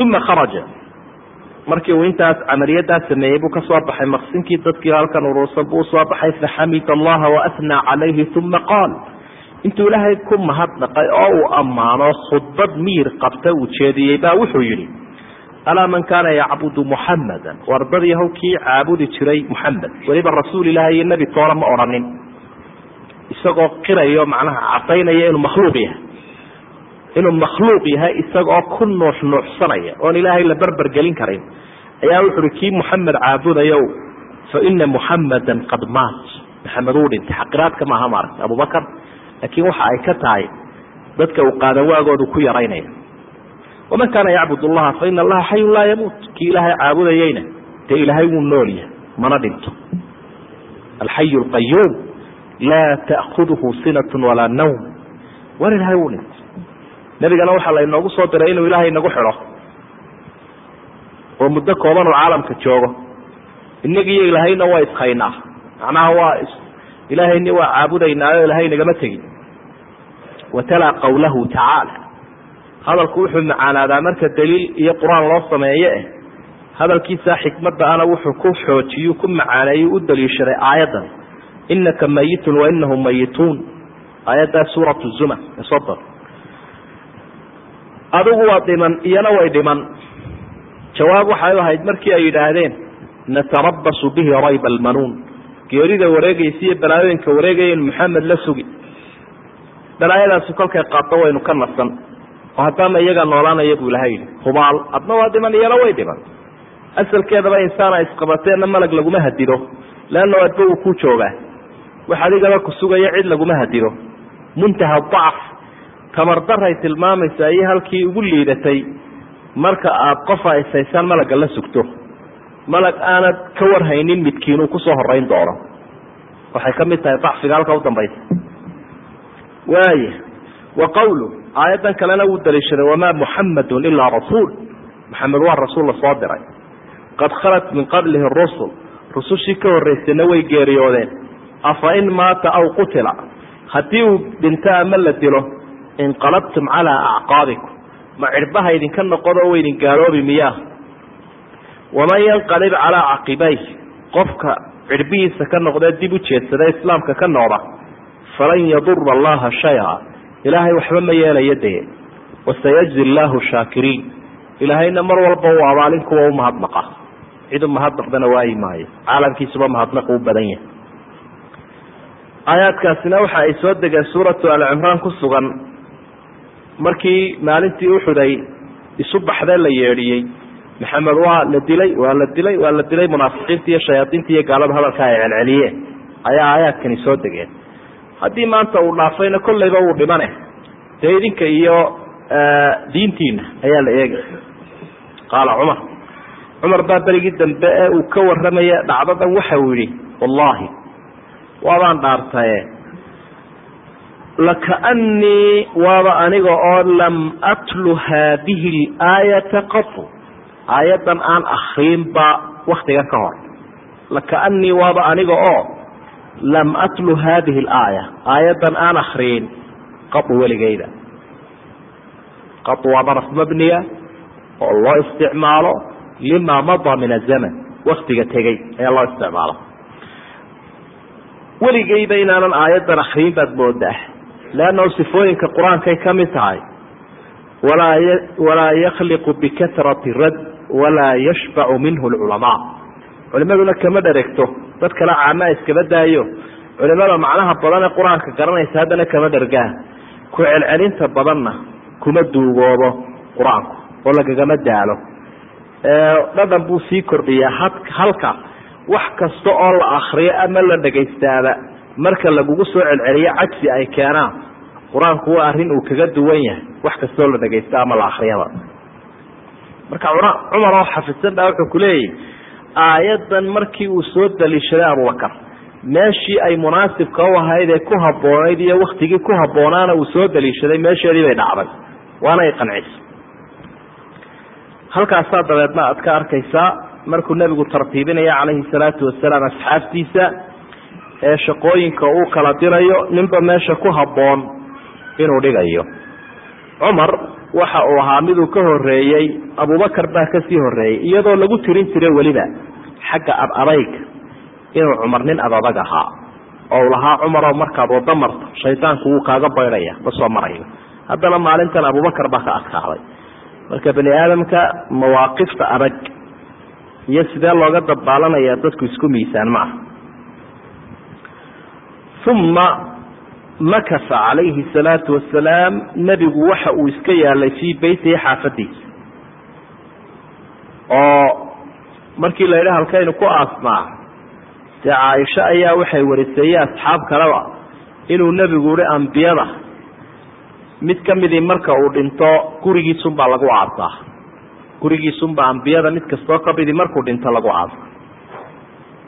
uma kharaja markii uu intaas camaliyadaas sameeyey buu ka soo baxay maqsinkii dadkii halkan uruursan buu u soo baxay faxamid allaha waathnaa calayhi uma qaal intuu ilaahay ku mahadnaqay oo uu ammaano khudbad miyir qabta uu jeediyey baa wuxuu yidhi alaa man kaana yacbudu muxammadan wardadii hawkii caabudi jiray muxamed weliba rasuul ilahi iyo nebi toona ma odhanin isagoo qirayo macnaha cadaynaya inuu makhluuq yahay inuu makhluuq yahay isagoo ku nuux nuuxsanaya oon ilaahay la berber gelin karin ayaa wuxu uhi kii muxamed caabudayow fa ina muxamadan qad maat. Maxamed uu dhintay. Xaqiraadka maaha maaragta abubakar laakiin waxa ay ka tahay dadka uu qaadan waagoodu ku yaraynaya. Waman kaana yacbud allaha fa ina allaha xayun laa yamuut. Kii ilaahay caabudayeyna dee ilaahay wuu nool yahay mana dhinto. Alxayu alqayuum laa ta'khuduhu sinatu walaa nawm. War ilaahay wuu dhinto nebigana waxaa la inoogu soo diray inuu ilaahay nagu xidho. Oo muddo kooban uu caalamka joogo. Inagiiyo ilaahayna waa ishaynaa macnaha waa ilaahayni waa caabudaynaayo ilaahay nagama tegin. Watalaa qawlahu tacaala. Hadalku wuxuu macaanaadaa marka daliil iyo qur'aan loo sameeye. Eh hadalkiisa xikmadda ana wuxuu ku xoojiyu ku macaaneeyu u daliishaday aayaddan inaka mayitun wa inahum mayituun. Aayaddaa suuratu zuma ee sodon adigu waa dhiman iyana way dhiman. Jawaab waxay ahayd markii ay yidhaahdeen natarabasu bihi rayba almanuun. Geerida wareegaysa iyo balaayooyinka wareegaya in maxamed la sugi. Dhalaayadaasi kolkay qaaddo waynu ka nasan oo haddaama iyagaa noolaanaya buu ilaha yidhi hubaal adna waa dhiman iyana way dhiman. Asalkeedaba insaana isqabateenna malag laguma hadido leanna adba uu ku joogaa. Wax adigaba ku sugaya cid laguma hadido. Muntaha dacf tamardaray tilmaamaysaa iyo halkii ugu liidatay. Marka aad qof aysaysaan malagga la sugto malag aanad ka warhaynin midkiinuu ku soo horeyn doono. Waxay ka mid tahay dacfiga halka udambaysa waaya wa qawlu aayaddan kalena wuu daliishaday wamaa muxamadun ilaa rasuul. Maxamed waa rasuul la soo diray. Qad khalat min qablihi rusul. Rusushii ka horraysayna way geeriyoodeen. Afa in maata aw qutila. Haddii uu dhinto ama la dilo inqalabtum calaa acqaabikum. Ma cirbaha idinka noqodoo waydin gaaloobi miyaa? Waman yanqalib calaa caqibayh qofka cirbihiisa ka noqdee dib u jeedsada islaamka ka noqda falan yadura allaha shaya. Ilaahay waxba ma yeelayo dee. Wasayajzi allaahu shaakiriin ilaahayna mar walba uu abaalin kuwa u mahadnaqa. Cid u mahadnaqdana waayi maayo caalamkiisuba mahadnaqa u badan yahay. Aayaadkaasina waxa ay soo degeen suuratu alcimraan ku sugan markii maalintii uxud ay isu baxdee la yeedhiyey. Maxamed waa la dilay waa la dilay waa la dilay munaafiqiinta iyo shayaadiinta iyo gaalada hadalka ay celceliyeen. Ayaa aayaadkani soo degeen. Haddii maanta uu dhaafayna kollayba wuu dhimane. Dee idinka iyo diintiina ayaa la eegay qaala cumar cumar baa berigii dambe ee uu ka warramaya dhacdadan waxa uu yidhi wallaahi waabaan dhaartaye lakaanii waaba aniga oo lam atlu haadihi alaayata qatu aayaddan aan akriinba waktigan ka hor lakaanii waaba aniga oo lam atlu haadihi alaaya aayaddan aan akriin qatu weligayda qatu waa daraf mabniya oo loo isticmaalo lima madaa min azaman waktiga tegey ee loo isticmaalo weligayba inaanan aayaddan akriin baad moodaa leannahu sifooyinka qur'aankay ka mid tahay walaa walaa yakhliqu bikatrati rad walaa yashbacu minhu lculamaa culimaduna kama dharegto dad kale caama iskaba daayo culimada macnaha badan ee qur'aanka garanaysa haddana kama dhargaan ku celcelinta badanna kuma duugoobo qur'aanku oo lagagama daalo dhadhan buu sii kordhiyaa halka wax kasta oo la akriyo ama la dhegaystaaba marka lagugu soo celceliyo cajsi ay keenaan qur'aanku waa arrin uu kaga duwan yahay wax kastaoo la dhegaysta ama la akriyaba marka cumar oo xafidsan baa wuxuu ku leeyahy aayaddan markii uu soo daliishaday abubakar meeshii ay munaasibka u ahayd ee ku habboonayd iyo waktigii ku habboonaana uu soo daliishaday meesheedii bay dhacday. Waana ay qanciso halkaasaa dabeedna aad ka arkaysaa markuu nebigu tartiibinaya calayhi salaatu wasalaam asxaabtiisa ee shaqooyinka uu kala dirayo ninba meesha ku habboon inuu dhigayo. Cumar waxa uu ahaa miduu ka horeeyey abubakar baa ka sii horeeyey iyadoo lagu tirin jiray weliba xagga ad adayga inuu cumar nin adadag ahaa. Oo lahaa cumaroo markaad marto shaydaanku wuu kaaga baydhaya ma soo marayo. Haddana maalintan abubakar baa ka adkaaday. Marka bani aadamka mawaaqifta adag iyo sidee looga dabaalanaya dadku isku miisaan ma ah uma makasa calayhi salaatu wasalaam nebigu waxa uu iska yaalay fii beytihi xaafadiisa oo markii la yidhi halkaynu ku aasnaa dee caaisho ayaa waxay wariseeyey asxaab kaleba inuu nebigu yihi ambiyada mid ka midii marka uu dhinto gurigiisunbaa lagu aasaa gurigiisunbaa ambiyada mid kastoo ka midii markuu dhinto lagu aasa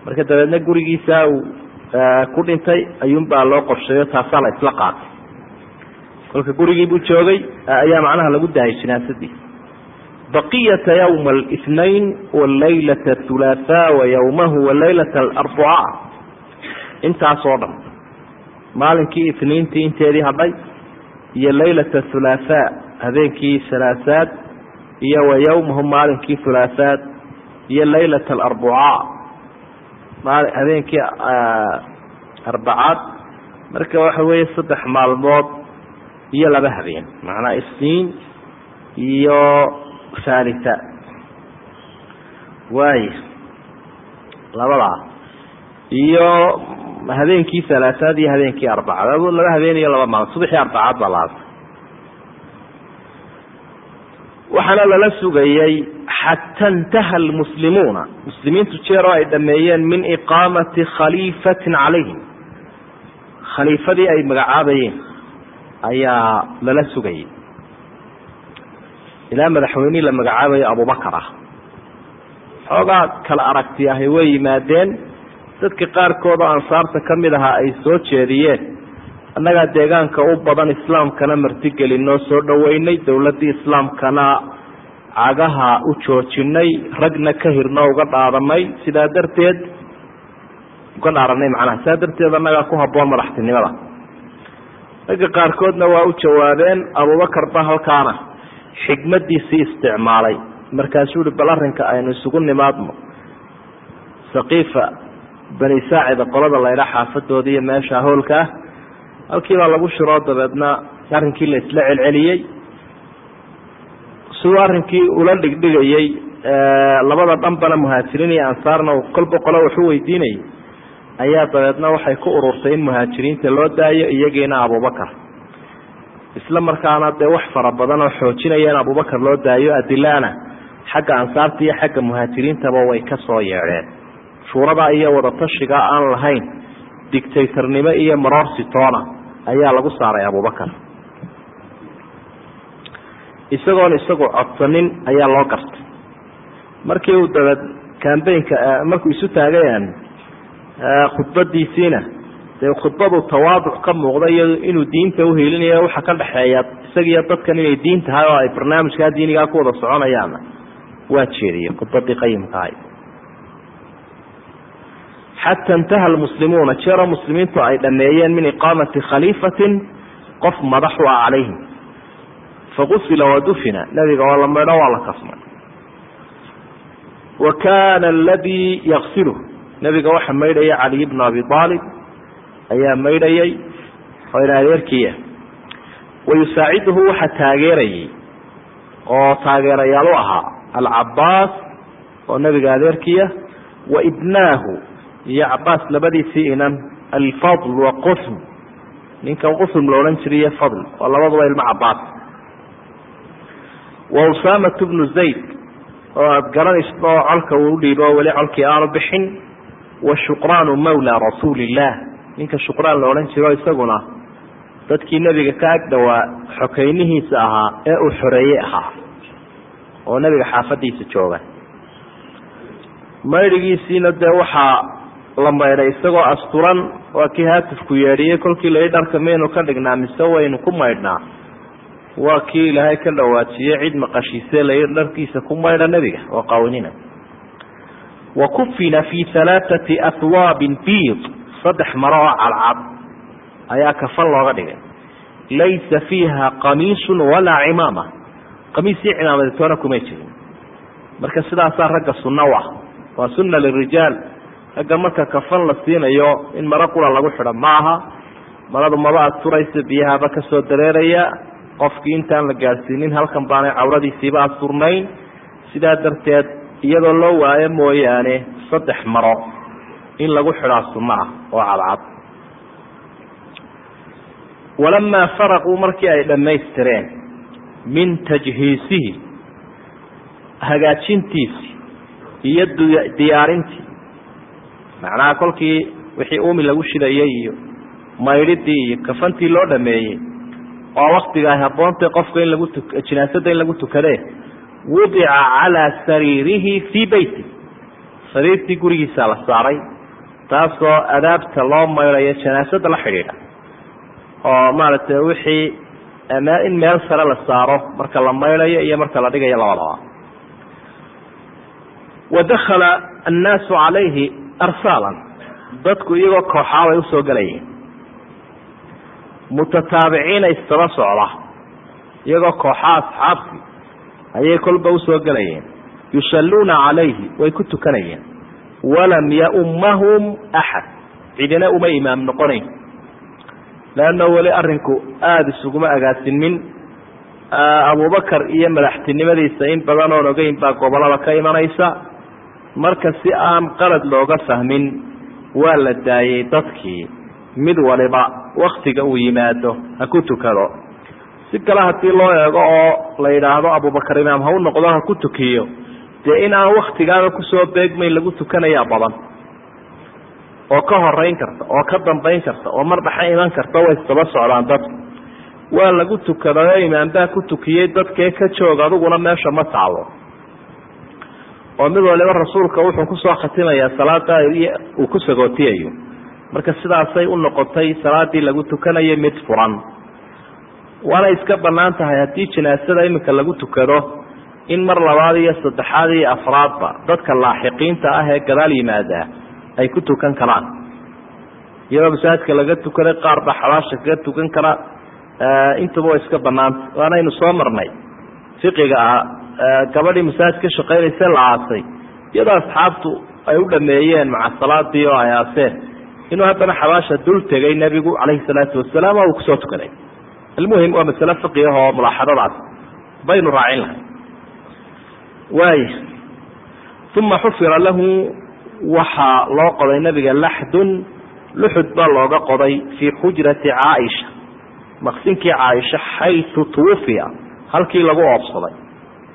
marka dabeedna gurigiisa ku dhintay ayuunbaa loo qorsheeyo taasaa la isla qaatay. Kolka gurigiibuu joogay ayaa macnaha lagu daayay jinaasadiisa baqiyata yawma alithnain walaylata athulaathaa wa yawmahu walaylata alarbuca intaasoo dhan maalinkii ithniintii inteedii hadhay iyo laylata thulaathaa habeenkii halaahaad iyo wa yawmahu maalinkii hulaahaad iyo laylata alarbuca habeenkii arbacaad. Marka waxa weeye saddex maalmood iyo laba habeen macnaa isniin iyo haalita waaya labadaa iyo habeenkii alaataad iyo habeenkii arbacad laba habeen iyo laba maalin subaxii arbacaad baa la aasay waxaana lala sugayey xata intaha almuslimuuna. Muslimiintu jeer oo ay dhameeyeen min iqaamati khaliifatin calayhim. Khaliifadii ay magacaabayeen ayaa lala sugayay. Ilaa madaxweynihii la magacaabayo abubakar ah. Xoogaa kala aragti ahi way yimaadeen. Dadka qaarkood oo ansaarta ka mid ahaa ay soo jeediyeen annagaa deegaanka u badan islaamkana martigelinoo soo dhoweynay dowladdii islaamkana cagaha u joojinay ragna ka hirno uga dhaadanay sidaa darteed uga dhaaranay macnaha sidaa darteed annagaa ku habboon madaxtinimada. Ragga qaarkoodna waa u jawaabeen abubakar ba halkaana xikmadiisii isticmaalay. Markaasuu uhi bal arrinka aynu isugu nimaadno. Saqiifa bani saacida qolada laydha xaafadooda iyo meesha hoolka ah halkii baa lagu shiroo dabeedna arrinkii la isla celceliyey siduu arrinkii ula dhigdhigayey labada dhanbana muhaajiriin iyo ansaarna kolba qolo waxu weydiinayay ayaa dabeedna waxay ku ururtay in muhaajiriinta loo daayo iyagiina abubakar isla markaana dee wax fara badan oo xoojinaya in abubakar loo daayo adilaana xagga ansaarta iyo xagga muhaajiriintaba way ka soo yeedheen. Shuurada iyo wadatashiga aan lahayn dictatornimo iyo maroorsi toona ayaa lagu saaray abubakar isagoon isagu codsanin ayaa loo gartay. Markii uu dabad cambaynka markuu isu taagay khudbadiisiina dee khudbadu tawaaduc ka muuqda iyo inuu diinta uhiilinayo waxa ka dhexeeya isagiiyo dadkan inay diin tahay oo ay barnaamijkaa diinigaa ku wada soconayaanna waa jeediyey khudbadii qayimka ahay xata intaha almuslimuuna jeeroo muslimiintu ay dhameeyeen min iqaamati khaliifatin qof madax u ah calayhim fagusila wadufina nabiga waa la maydho waa la kasmay wa kana aladii yaksilu nabiga waxa maydhaya caliy bna abi aalib ayaa maydhayay oo ina adeerkiiah wayusaaciduhu waxa taageerayay oo taageerayaal u ahaa alcabaas oo nabiga adeerkiiah wa ibnaahu iyo cabaas labadiisii inan alfadl wa qusm. Ninka qusm la odhan jiriyo fadl oo labaduba ilmo cabaas wa usaamatu bnu zayd oo aada garanayso oo colka uu udhiibo oo weli colkii aanu bixin. Wa shuqraanu mawla rasuuli illah ninka shuqraan la odhan jiro isaguna dadkii nebiga ka ag dhowaa xokeynihiisa ahaa ee uu xoreeye ahaa oo nebiga xaafadiisa jooga. Maydhigiisiina dee waxaa la maydhay isagoo asturan waa kii haatifku yeedhiyey kolkii lai dharka maynu ka dhignaa mise waynu ku maydhnaa? Waa kii ilaahay ka dhawaajiyey cid maqashiise lai dharkiisa ku maydha nebiga? Oo qawnina wa kufina fi halaathati ahwaabin biid saddex maro oo cadcad ayaa kafan looga dhigay. Laysa fiiha qamiisun walaa cimaama. Qamiis iyo cimaamadi kumay jirin. Marka sidaasaa ragga sunno u ah. Waa sunna lirijaal ragga marka kafan la siinayo in maro qura lagu xidho ma aha maradu maba asturaysa biyahaba ka soo dareeraya. Qofkii intaan la gaadhsiinin halkan baanay cawradiisiiba asturnayn sidaa darteed iyadoo loo waayo mooyaane saddex maro in lagu xidhaa sunno ah oo cadcad. Walamaa faraquu markii ay dhammaystireen min tajhiisihi hagaajintiisii iyo diyaarintii macnaha kolkii wixii uumi lagu shidayay iyo maydhidii iyo kafantii loo dhameeyey oo waktiga ay haboontay qofka in lagu jinaasada in lagu tukadee wudica calaa sariirihi fii beyti. Sariirtii gurigiisa la saaray taasoo adaabta loo maydhayo janaasada la xidhiidha. Oo maaragtay wixii in meel sare la saaro marka la maydhayo iyo marka la dhigayo labadaba. Wadakala annaasu calayhi arsaalan dadku iyagoo kooxaabay u soo gelayeen mutataabiciina istaba socda. Iyagoo kooxaa asxaabtii ayay kolba u soo gelayeen yusalluuna calayhi way ku tukanayeen. Walam yaummahum axad cidina uma imaam noqonayn. Leanna weli arrinku aada isuguma agaasinmin abubakar iyo madaxtinimadiisa in badan oon ogeyn baa gobollada ka imanaysa marka si aan qalad looga fahmin waa la daayey dadkii. Mid waliba waktiga uu yimaado ha ku tukado. Si kale haddii loo eego oo la yidhaahdo abubakar imaam ha u noqdo ha ku tukiyo. Dee in aan waktigaaba ku soo beegmayn lagu tukanayaa badan. Oo ka horeyn karta oo ka dambayn karta oo mar dhaxa iman karta way isdaba socdaan dadku waa lagu tukadayo imaambaa ku tukiyey dadkee ka joog adiguna meesha ma taalo oo mid waliba rasuulka wuxuu ku soo khatimayaa salaada uu ku sagootiyayo. Marka sidaasay u noqotay salaadii lagu tukanayay mid furan. Waana iska bannaan tahay haddii janaasada iminka lagu tukado in mar labaad iyo saddexaad iyo afraadba dadka laaxiqiinta ah ee gadaal yimaada ay ku tukan karaan. Iyadoo masaajidka laga tukaday qaar ba xabaasha kaga tukan kara intuba way iska banaanta waanaynu soo marnay fiqiga ah gabadhii masaajid ka shaqaynaysa la aasay. Iyadoo asxaabtu ay u dhameeyeen maca salaadii oo ay aaseen inuu haddana xabaasha dul tegay nebigu calayhi salaatu wasalaam oo uu ku soo tukaday almuhim waa masale fiqi ah oo mulaaxadadaas baynu raacin lahay. Waaya uma xufira lahu waxaa loo qoday nabiga laxdun luxud baa looga qoday fii xujrati caaisha. Maqsinkii caaisha xaytu twufiya halkii lagu oobsaday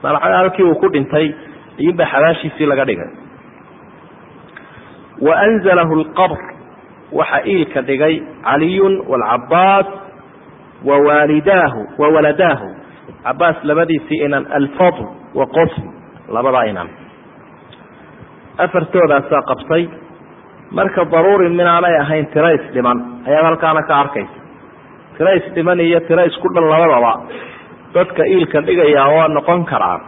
halkii uu ku dhintay ayuunbaa xabaashiisii laga dhigay. Wa anzalahu lqabr waxaa iilka dhigay caliyun waalcabaas wa waalidaahu wa waladaahu. Cabaas labadiisii inan alfadl wa qosm labadaa inan afartoodaasaa qabtay marka daruuri minaanay ahayn tiro isdhiman ayaad halkaana ka arkaysa. Tiro isdhiman iyo tiro isku dhan labadaba dadka iilka dhigayaa waa noqon karaa.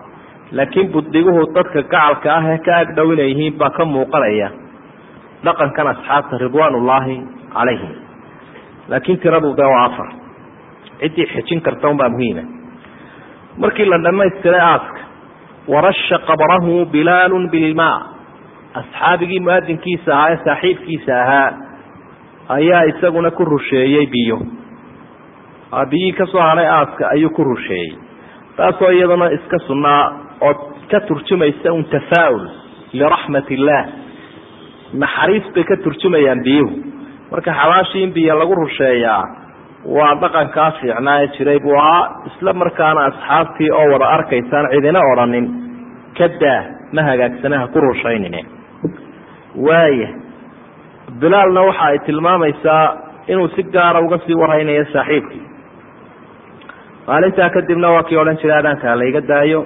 Laakiin buddhiguhu dadka gacalka ah ee ka agdhow inay yihiin baa ka muuqanaya dhaqankan asxaabta ridwaanullaahi calayhim laakiin tiradu dee waa afar. Ciddii xejin karta unbaa muhiima. Markii la dhamaystiray aaska warasha qabrahu bilaalu bilmaa asxaabigii muadinkiisa ahaa ee saaxiibkiisa ahaa ayaa isaguna ku rusheeyey biyo biyihii ka soo hadhay aaska ayuu ku rusheeyey taasoo iyaduna iska sunnaa oo ka turjumaysa un tafaa'ul liraxmat illaah naxariis bay ka turjumayaan biyuhu. Marka xabaashii in biyo lagu rusheeyaa waa dhaqankaa fiicnaa ee jiray buu ahaa isla markaana asxaabtii oo wada arkaysaan cidina odhanin kadaa ma hagaagsana ha ku rushaynine waaya bilaalna waxa ay tilmaamaysaa inuu si gaara uga sii waraynayo saaxiibkii maalintaa kadibna waa kii odhan jiray adaanka layga daayo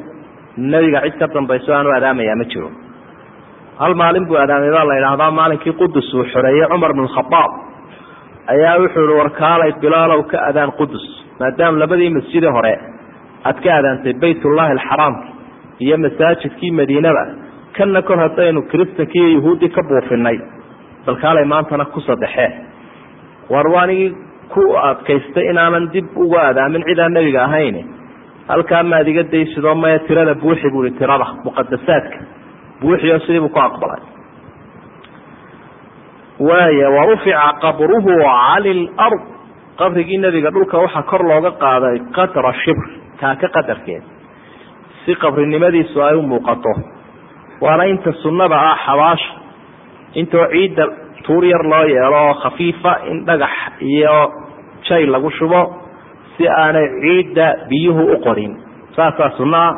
nebiga cid ka dambayso aanu adaamayaa ma jiro. Hal maalin buu adaamay baa la yidhaahdaa maalinkii qudus uu xoreeyey cumar bn khadaab ayaa wuxuu ihi warkaalay bilaalow ka adaan qudus maadaama labadii masjidi hore aad ka adaantay baytullaahi alxaraamki iyo masaajidkii madiinada kanna kor haddaynu kiristankii iyo yuhuuddii ka buufinay balkaalay maantana ku saddexee. War waanigii ku adkaystay inaanan dib uga adaamin cidaan nebiga ahayn halkaa maad iga daysidoo maya tirada buuxi buu ihi tirada muqadasaadka buuxiyo sidiibuu ku aqbalay. Waaya wa rufica qabruhu cali lard qabrigii nebiga dhulka waxaa kor looga qaaday qadra shibr kaaka qadarkeed. Si qabrinimadiisu ay u muuqato. Waana inta sunnada ah xabaasha. Intoo ciidda tuur yar loo yeelo oo khafiifa in dhagax iyo jay lagu shubo si aanay ciidda biyuhu u qorin. Saasaa sunnaah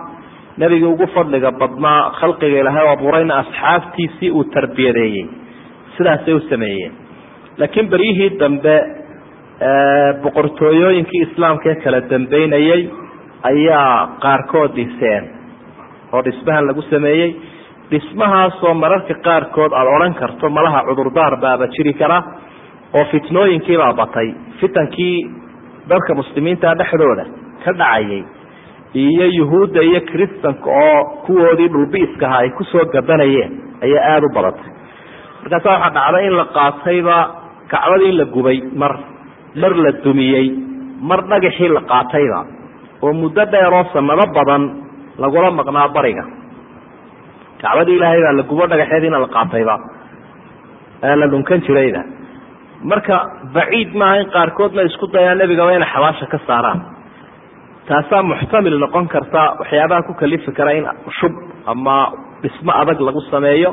nebigii ugu fadliga badnaa khalqiga ilaahay oo abuurayna asxaabtiisii uu tarbiyadeeyey sidaasay u sameeyeen. Laakiin beryihii dambe boqortooyooyinkii islaamka ee kala dambeynayey ayaa qaarkood dhiseen oo dhismahan lagu sameeyey dhismahaasoo mararka qaarkood aada odhan karto malaha cudurdaar baaba jiri kara oo fitnooyinkiibaa batay. Fitankii dadka muslimiinta dhexdooda ka dhacayay iyo yuhuudda iyo kiristanka oo kuwoodii dhulbiiskaha ay ku soo gabanayeen ayaa aada u badatay. Markaasa waxaa dhacday in la qaatayba kacbadii la gubay mar mar la dumiyey mar dhagaxii la qaatayba oo muddo dheeroo sanado badan lagula maqnaa bariga kacbadii ilaahay baa la gubo dhagaxeediina la qaatayba la dhunkan jirayda marka baciid maaha in qaarkoodna isku dayaa nebigaba inay xabaasha ka saaraan. Taasaa muxtamil noqon karta waxyaabaha ku kalifi kara in shub ama dhismo adag lagu sameeyo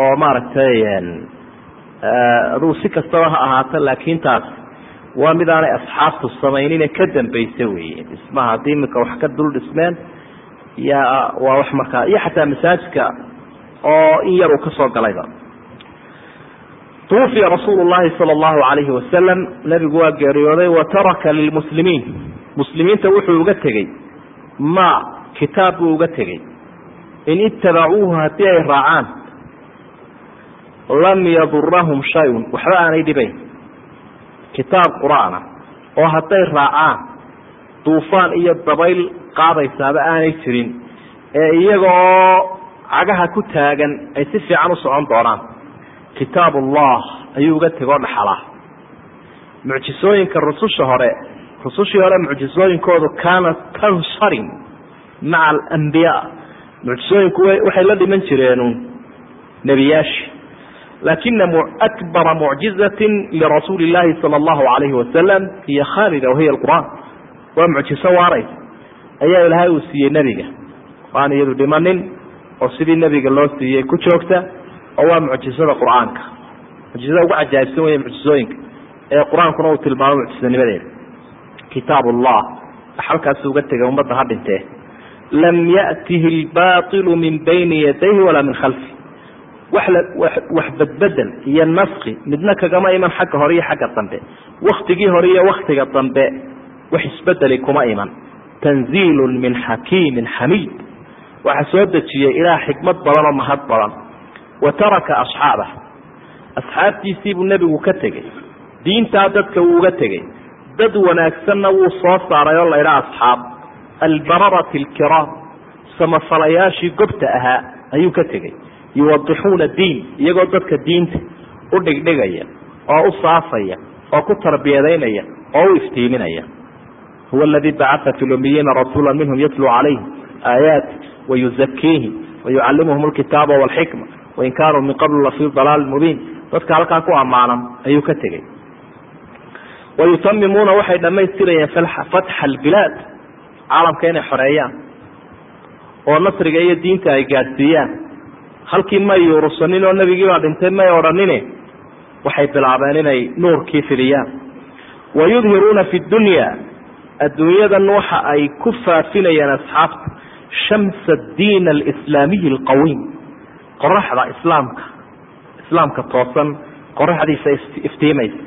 oo maaragtay aduu si kastaba ha ahaato laakiin taas waa mid aanay asxaabtu samaynine ka dambaysa weeye. Dhismaha haddii iminka wax ka dul dhismeen ya waa wax markaa iyo xataa masaajidka oo in yar uu ka soo galayba twufiya rasuulu llahi sala allahu alayhi wasalam nebigu waa geeriyooday wa taraka lilmuslimiin muslimiinta wuxuu uga tegey ma kitaab buu uga tegey. In itabacuuhu haddii ay raacaan lam yadurahum shayun. Waxba aanay dhibayn. Kitaab qur'aan ah oo hadday raacaan duufaan iyo dabayl qaadaysaaba aanay jirin ee iyaga oo cagaha ku taagan ay si fiican u socon doonaan. Kitaab ullah ayuu uga tegoo dhaxalaa. Mucjisooyinka rususha hore rusushii hore mucjisooyinkoodu kaanat tansarim maca alambiyaa mucjisooyinku waxay la dhiman jireen nebiyaashii lakina akbara mucjizatin lirasuuli llahi sala allahu alayhi wasalam hiya khaalida wahiya alqur'aan waa mucjiso waaraysa ayaa ilaahay uu siiyey nebiga. Waan iyadu dhimanin oo sidii nebiga loo siiyey ku joogta oo waa mucjisada qur'aanka. Mucjisada ugu cajaa'ibsan wey mucjisooyinka ee qur'aankuna uu tilmaamo mucjisanimadeeda. Kitaab ullah dhaxalkaasi uga tegay ummadda ha dhintee. Lam ya'tihi lbaailu min bayni yadayhi walaa min khalfi. Wax badbedel iyo naski midna kagama iman xagga hore iyo xagga dambe. Waktigii hore iyo waktiga dambe wax isbedeli kuma iman. Tanziilu min xakiimin xamiid waxaa soo dejiyey ilaah xikmad badan oo mahad badan. Wa taraka asxaabah. Asxaabtiisii buu nebigu ka tegey. Diintaa dadka wuu uga tegey. Dad wanaagsanna wuu soo saaray oo laydhaa asxaab. Albararati alkiraam. Samafalayaashii gobta ahaa ayuu ka tegey. Yuwadixuuna diin iyagoo dadka diinta u dhigdhigaya oo u saafaya oo ku tarbiyadaynaya oo u iftiiminaya huwa aladii bacaa fi lumiyiina rasuula minhum yatluu calayhim aayaati wayuzakiihim wayucallimuhum alkitaaba walxikma wain kaanuu min qablu lafii dalaalin mubiin dadka halkaa ku ammaanan ayuu ka tegey. Wayutamimuuna waxay dhammaystirayeen fatxa albilaad caalamka inay xoreeyaan oo nasriga iyo diinta ay gaadhsiiyaan. Halkii may yuurusanin oo nebigii baa dhintay may odhanine waxay bilaabeen inay nuurkii fidiyaan wayudhiruuna fi dunya adduunyadan waxa ay ku faafinayeen asxaabta shamsa diin alislaamiyi alqawiim qoraxda islaamka islaamka toosan qoraxdiisa iftiimaysa.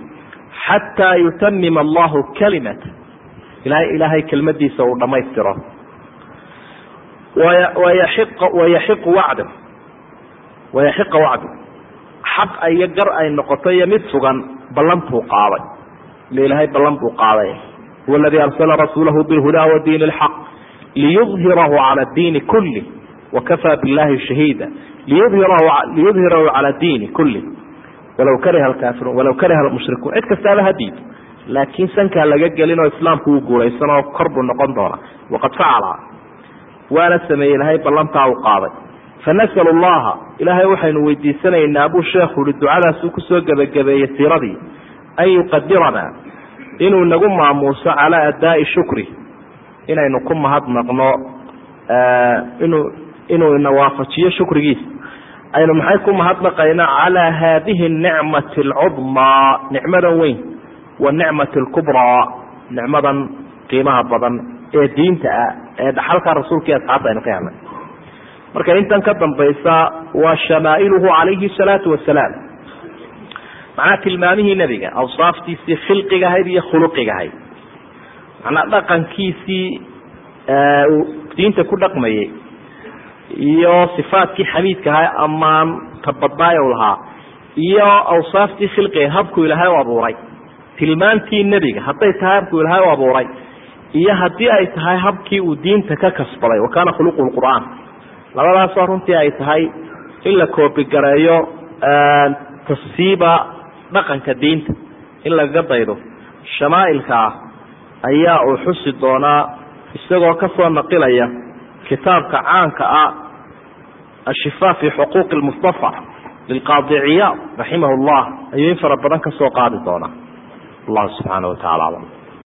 Xataa yutamima allahu kalimata ilaahay ilaahay kelmadiisa uu dhammaystiro. Wayaxiqu wacdu wayaxiqa wacdu. Xaq iyo gar ay noqoto iyo mid sugan ballantuu qaaday. Ile ballan buu qaaday huwa aladii arsala rasuulahu bilhudaa wa diin lxaq liyudhirahu cala diini kulli wakafaa billahi shahiida liyudhirahu cala diini kulli walaw kariha alkaafiruun walaw kariha almushrikuun cid kastaaba hadiid laakiin sankaa laga gelin oo islaamku uu guulaysan oo kor buu noqon doona waqad facala waana sameeyey ilaahay ballantaa uu qaaday fanasal llaha ilaahay waxaynu weydiisanaynaa buu sheekhu uhi ducadaasuu ku soo gebagabeeyey siiradii an yuqadiranaa inuu nagu maamuuso calaa adaa'i shukri inaynu ku mahadnaqno inuu inuu ina waafajiyo shukrigiisa aynu maxay ku mahadnaqaynaa calaa haadihi nicmati alcudmaa nicmadan weyn wa nicmati alkubraa nicmadan qiimaha badan ee diinta ah ee dhaxalka rasuulka iyo asxaabta aynu ka helnay. Marka intan ka dambaysa waa shamaa'iluhu calayhi salaatu wasalaam macnaha tilmaamihii nebiga awsaaftiisii khilqiga ahayd iyo khuluqiga ahayd. Macnaa dhaqankiisii diinta ku dhaqmayey iyo sifaatkii xamiidka ahaa ammaan tabadnaay u lahaa iyo awsaaftii khilqiga habku ilaahay u abuuray. Tilmaantii nebiga hadday tahay habku ilaahay u abuuray iyo haddii ay tahay habkii uu diinta ka kasbaday wa kaana khuluqu lqur'aan labadaasoo runtii ay tahay in la koobigareeyo tasyiiba dhaqanka diinta in lagaga daydo shamaa'ilka ah ayaa uu xusi doonaa isagoo ka soo naqilaya kitaabka caanka ah ashifaa fi xuquuqi lmustafa lilqaadi ciyaad raximah llah ayuu in fara badan ka soo qaadi doonaa. Allahu subxaana wa tacala aclam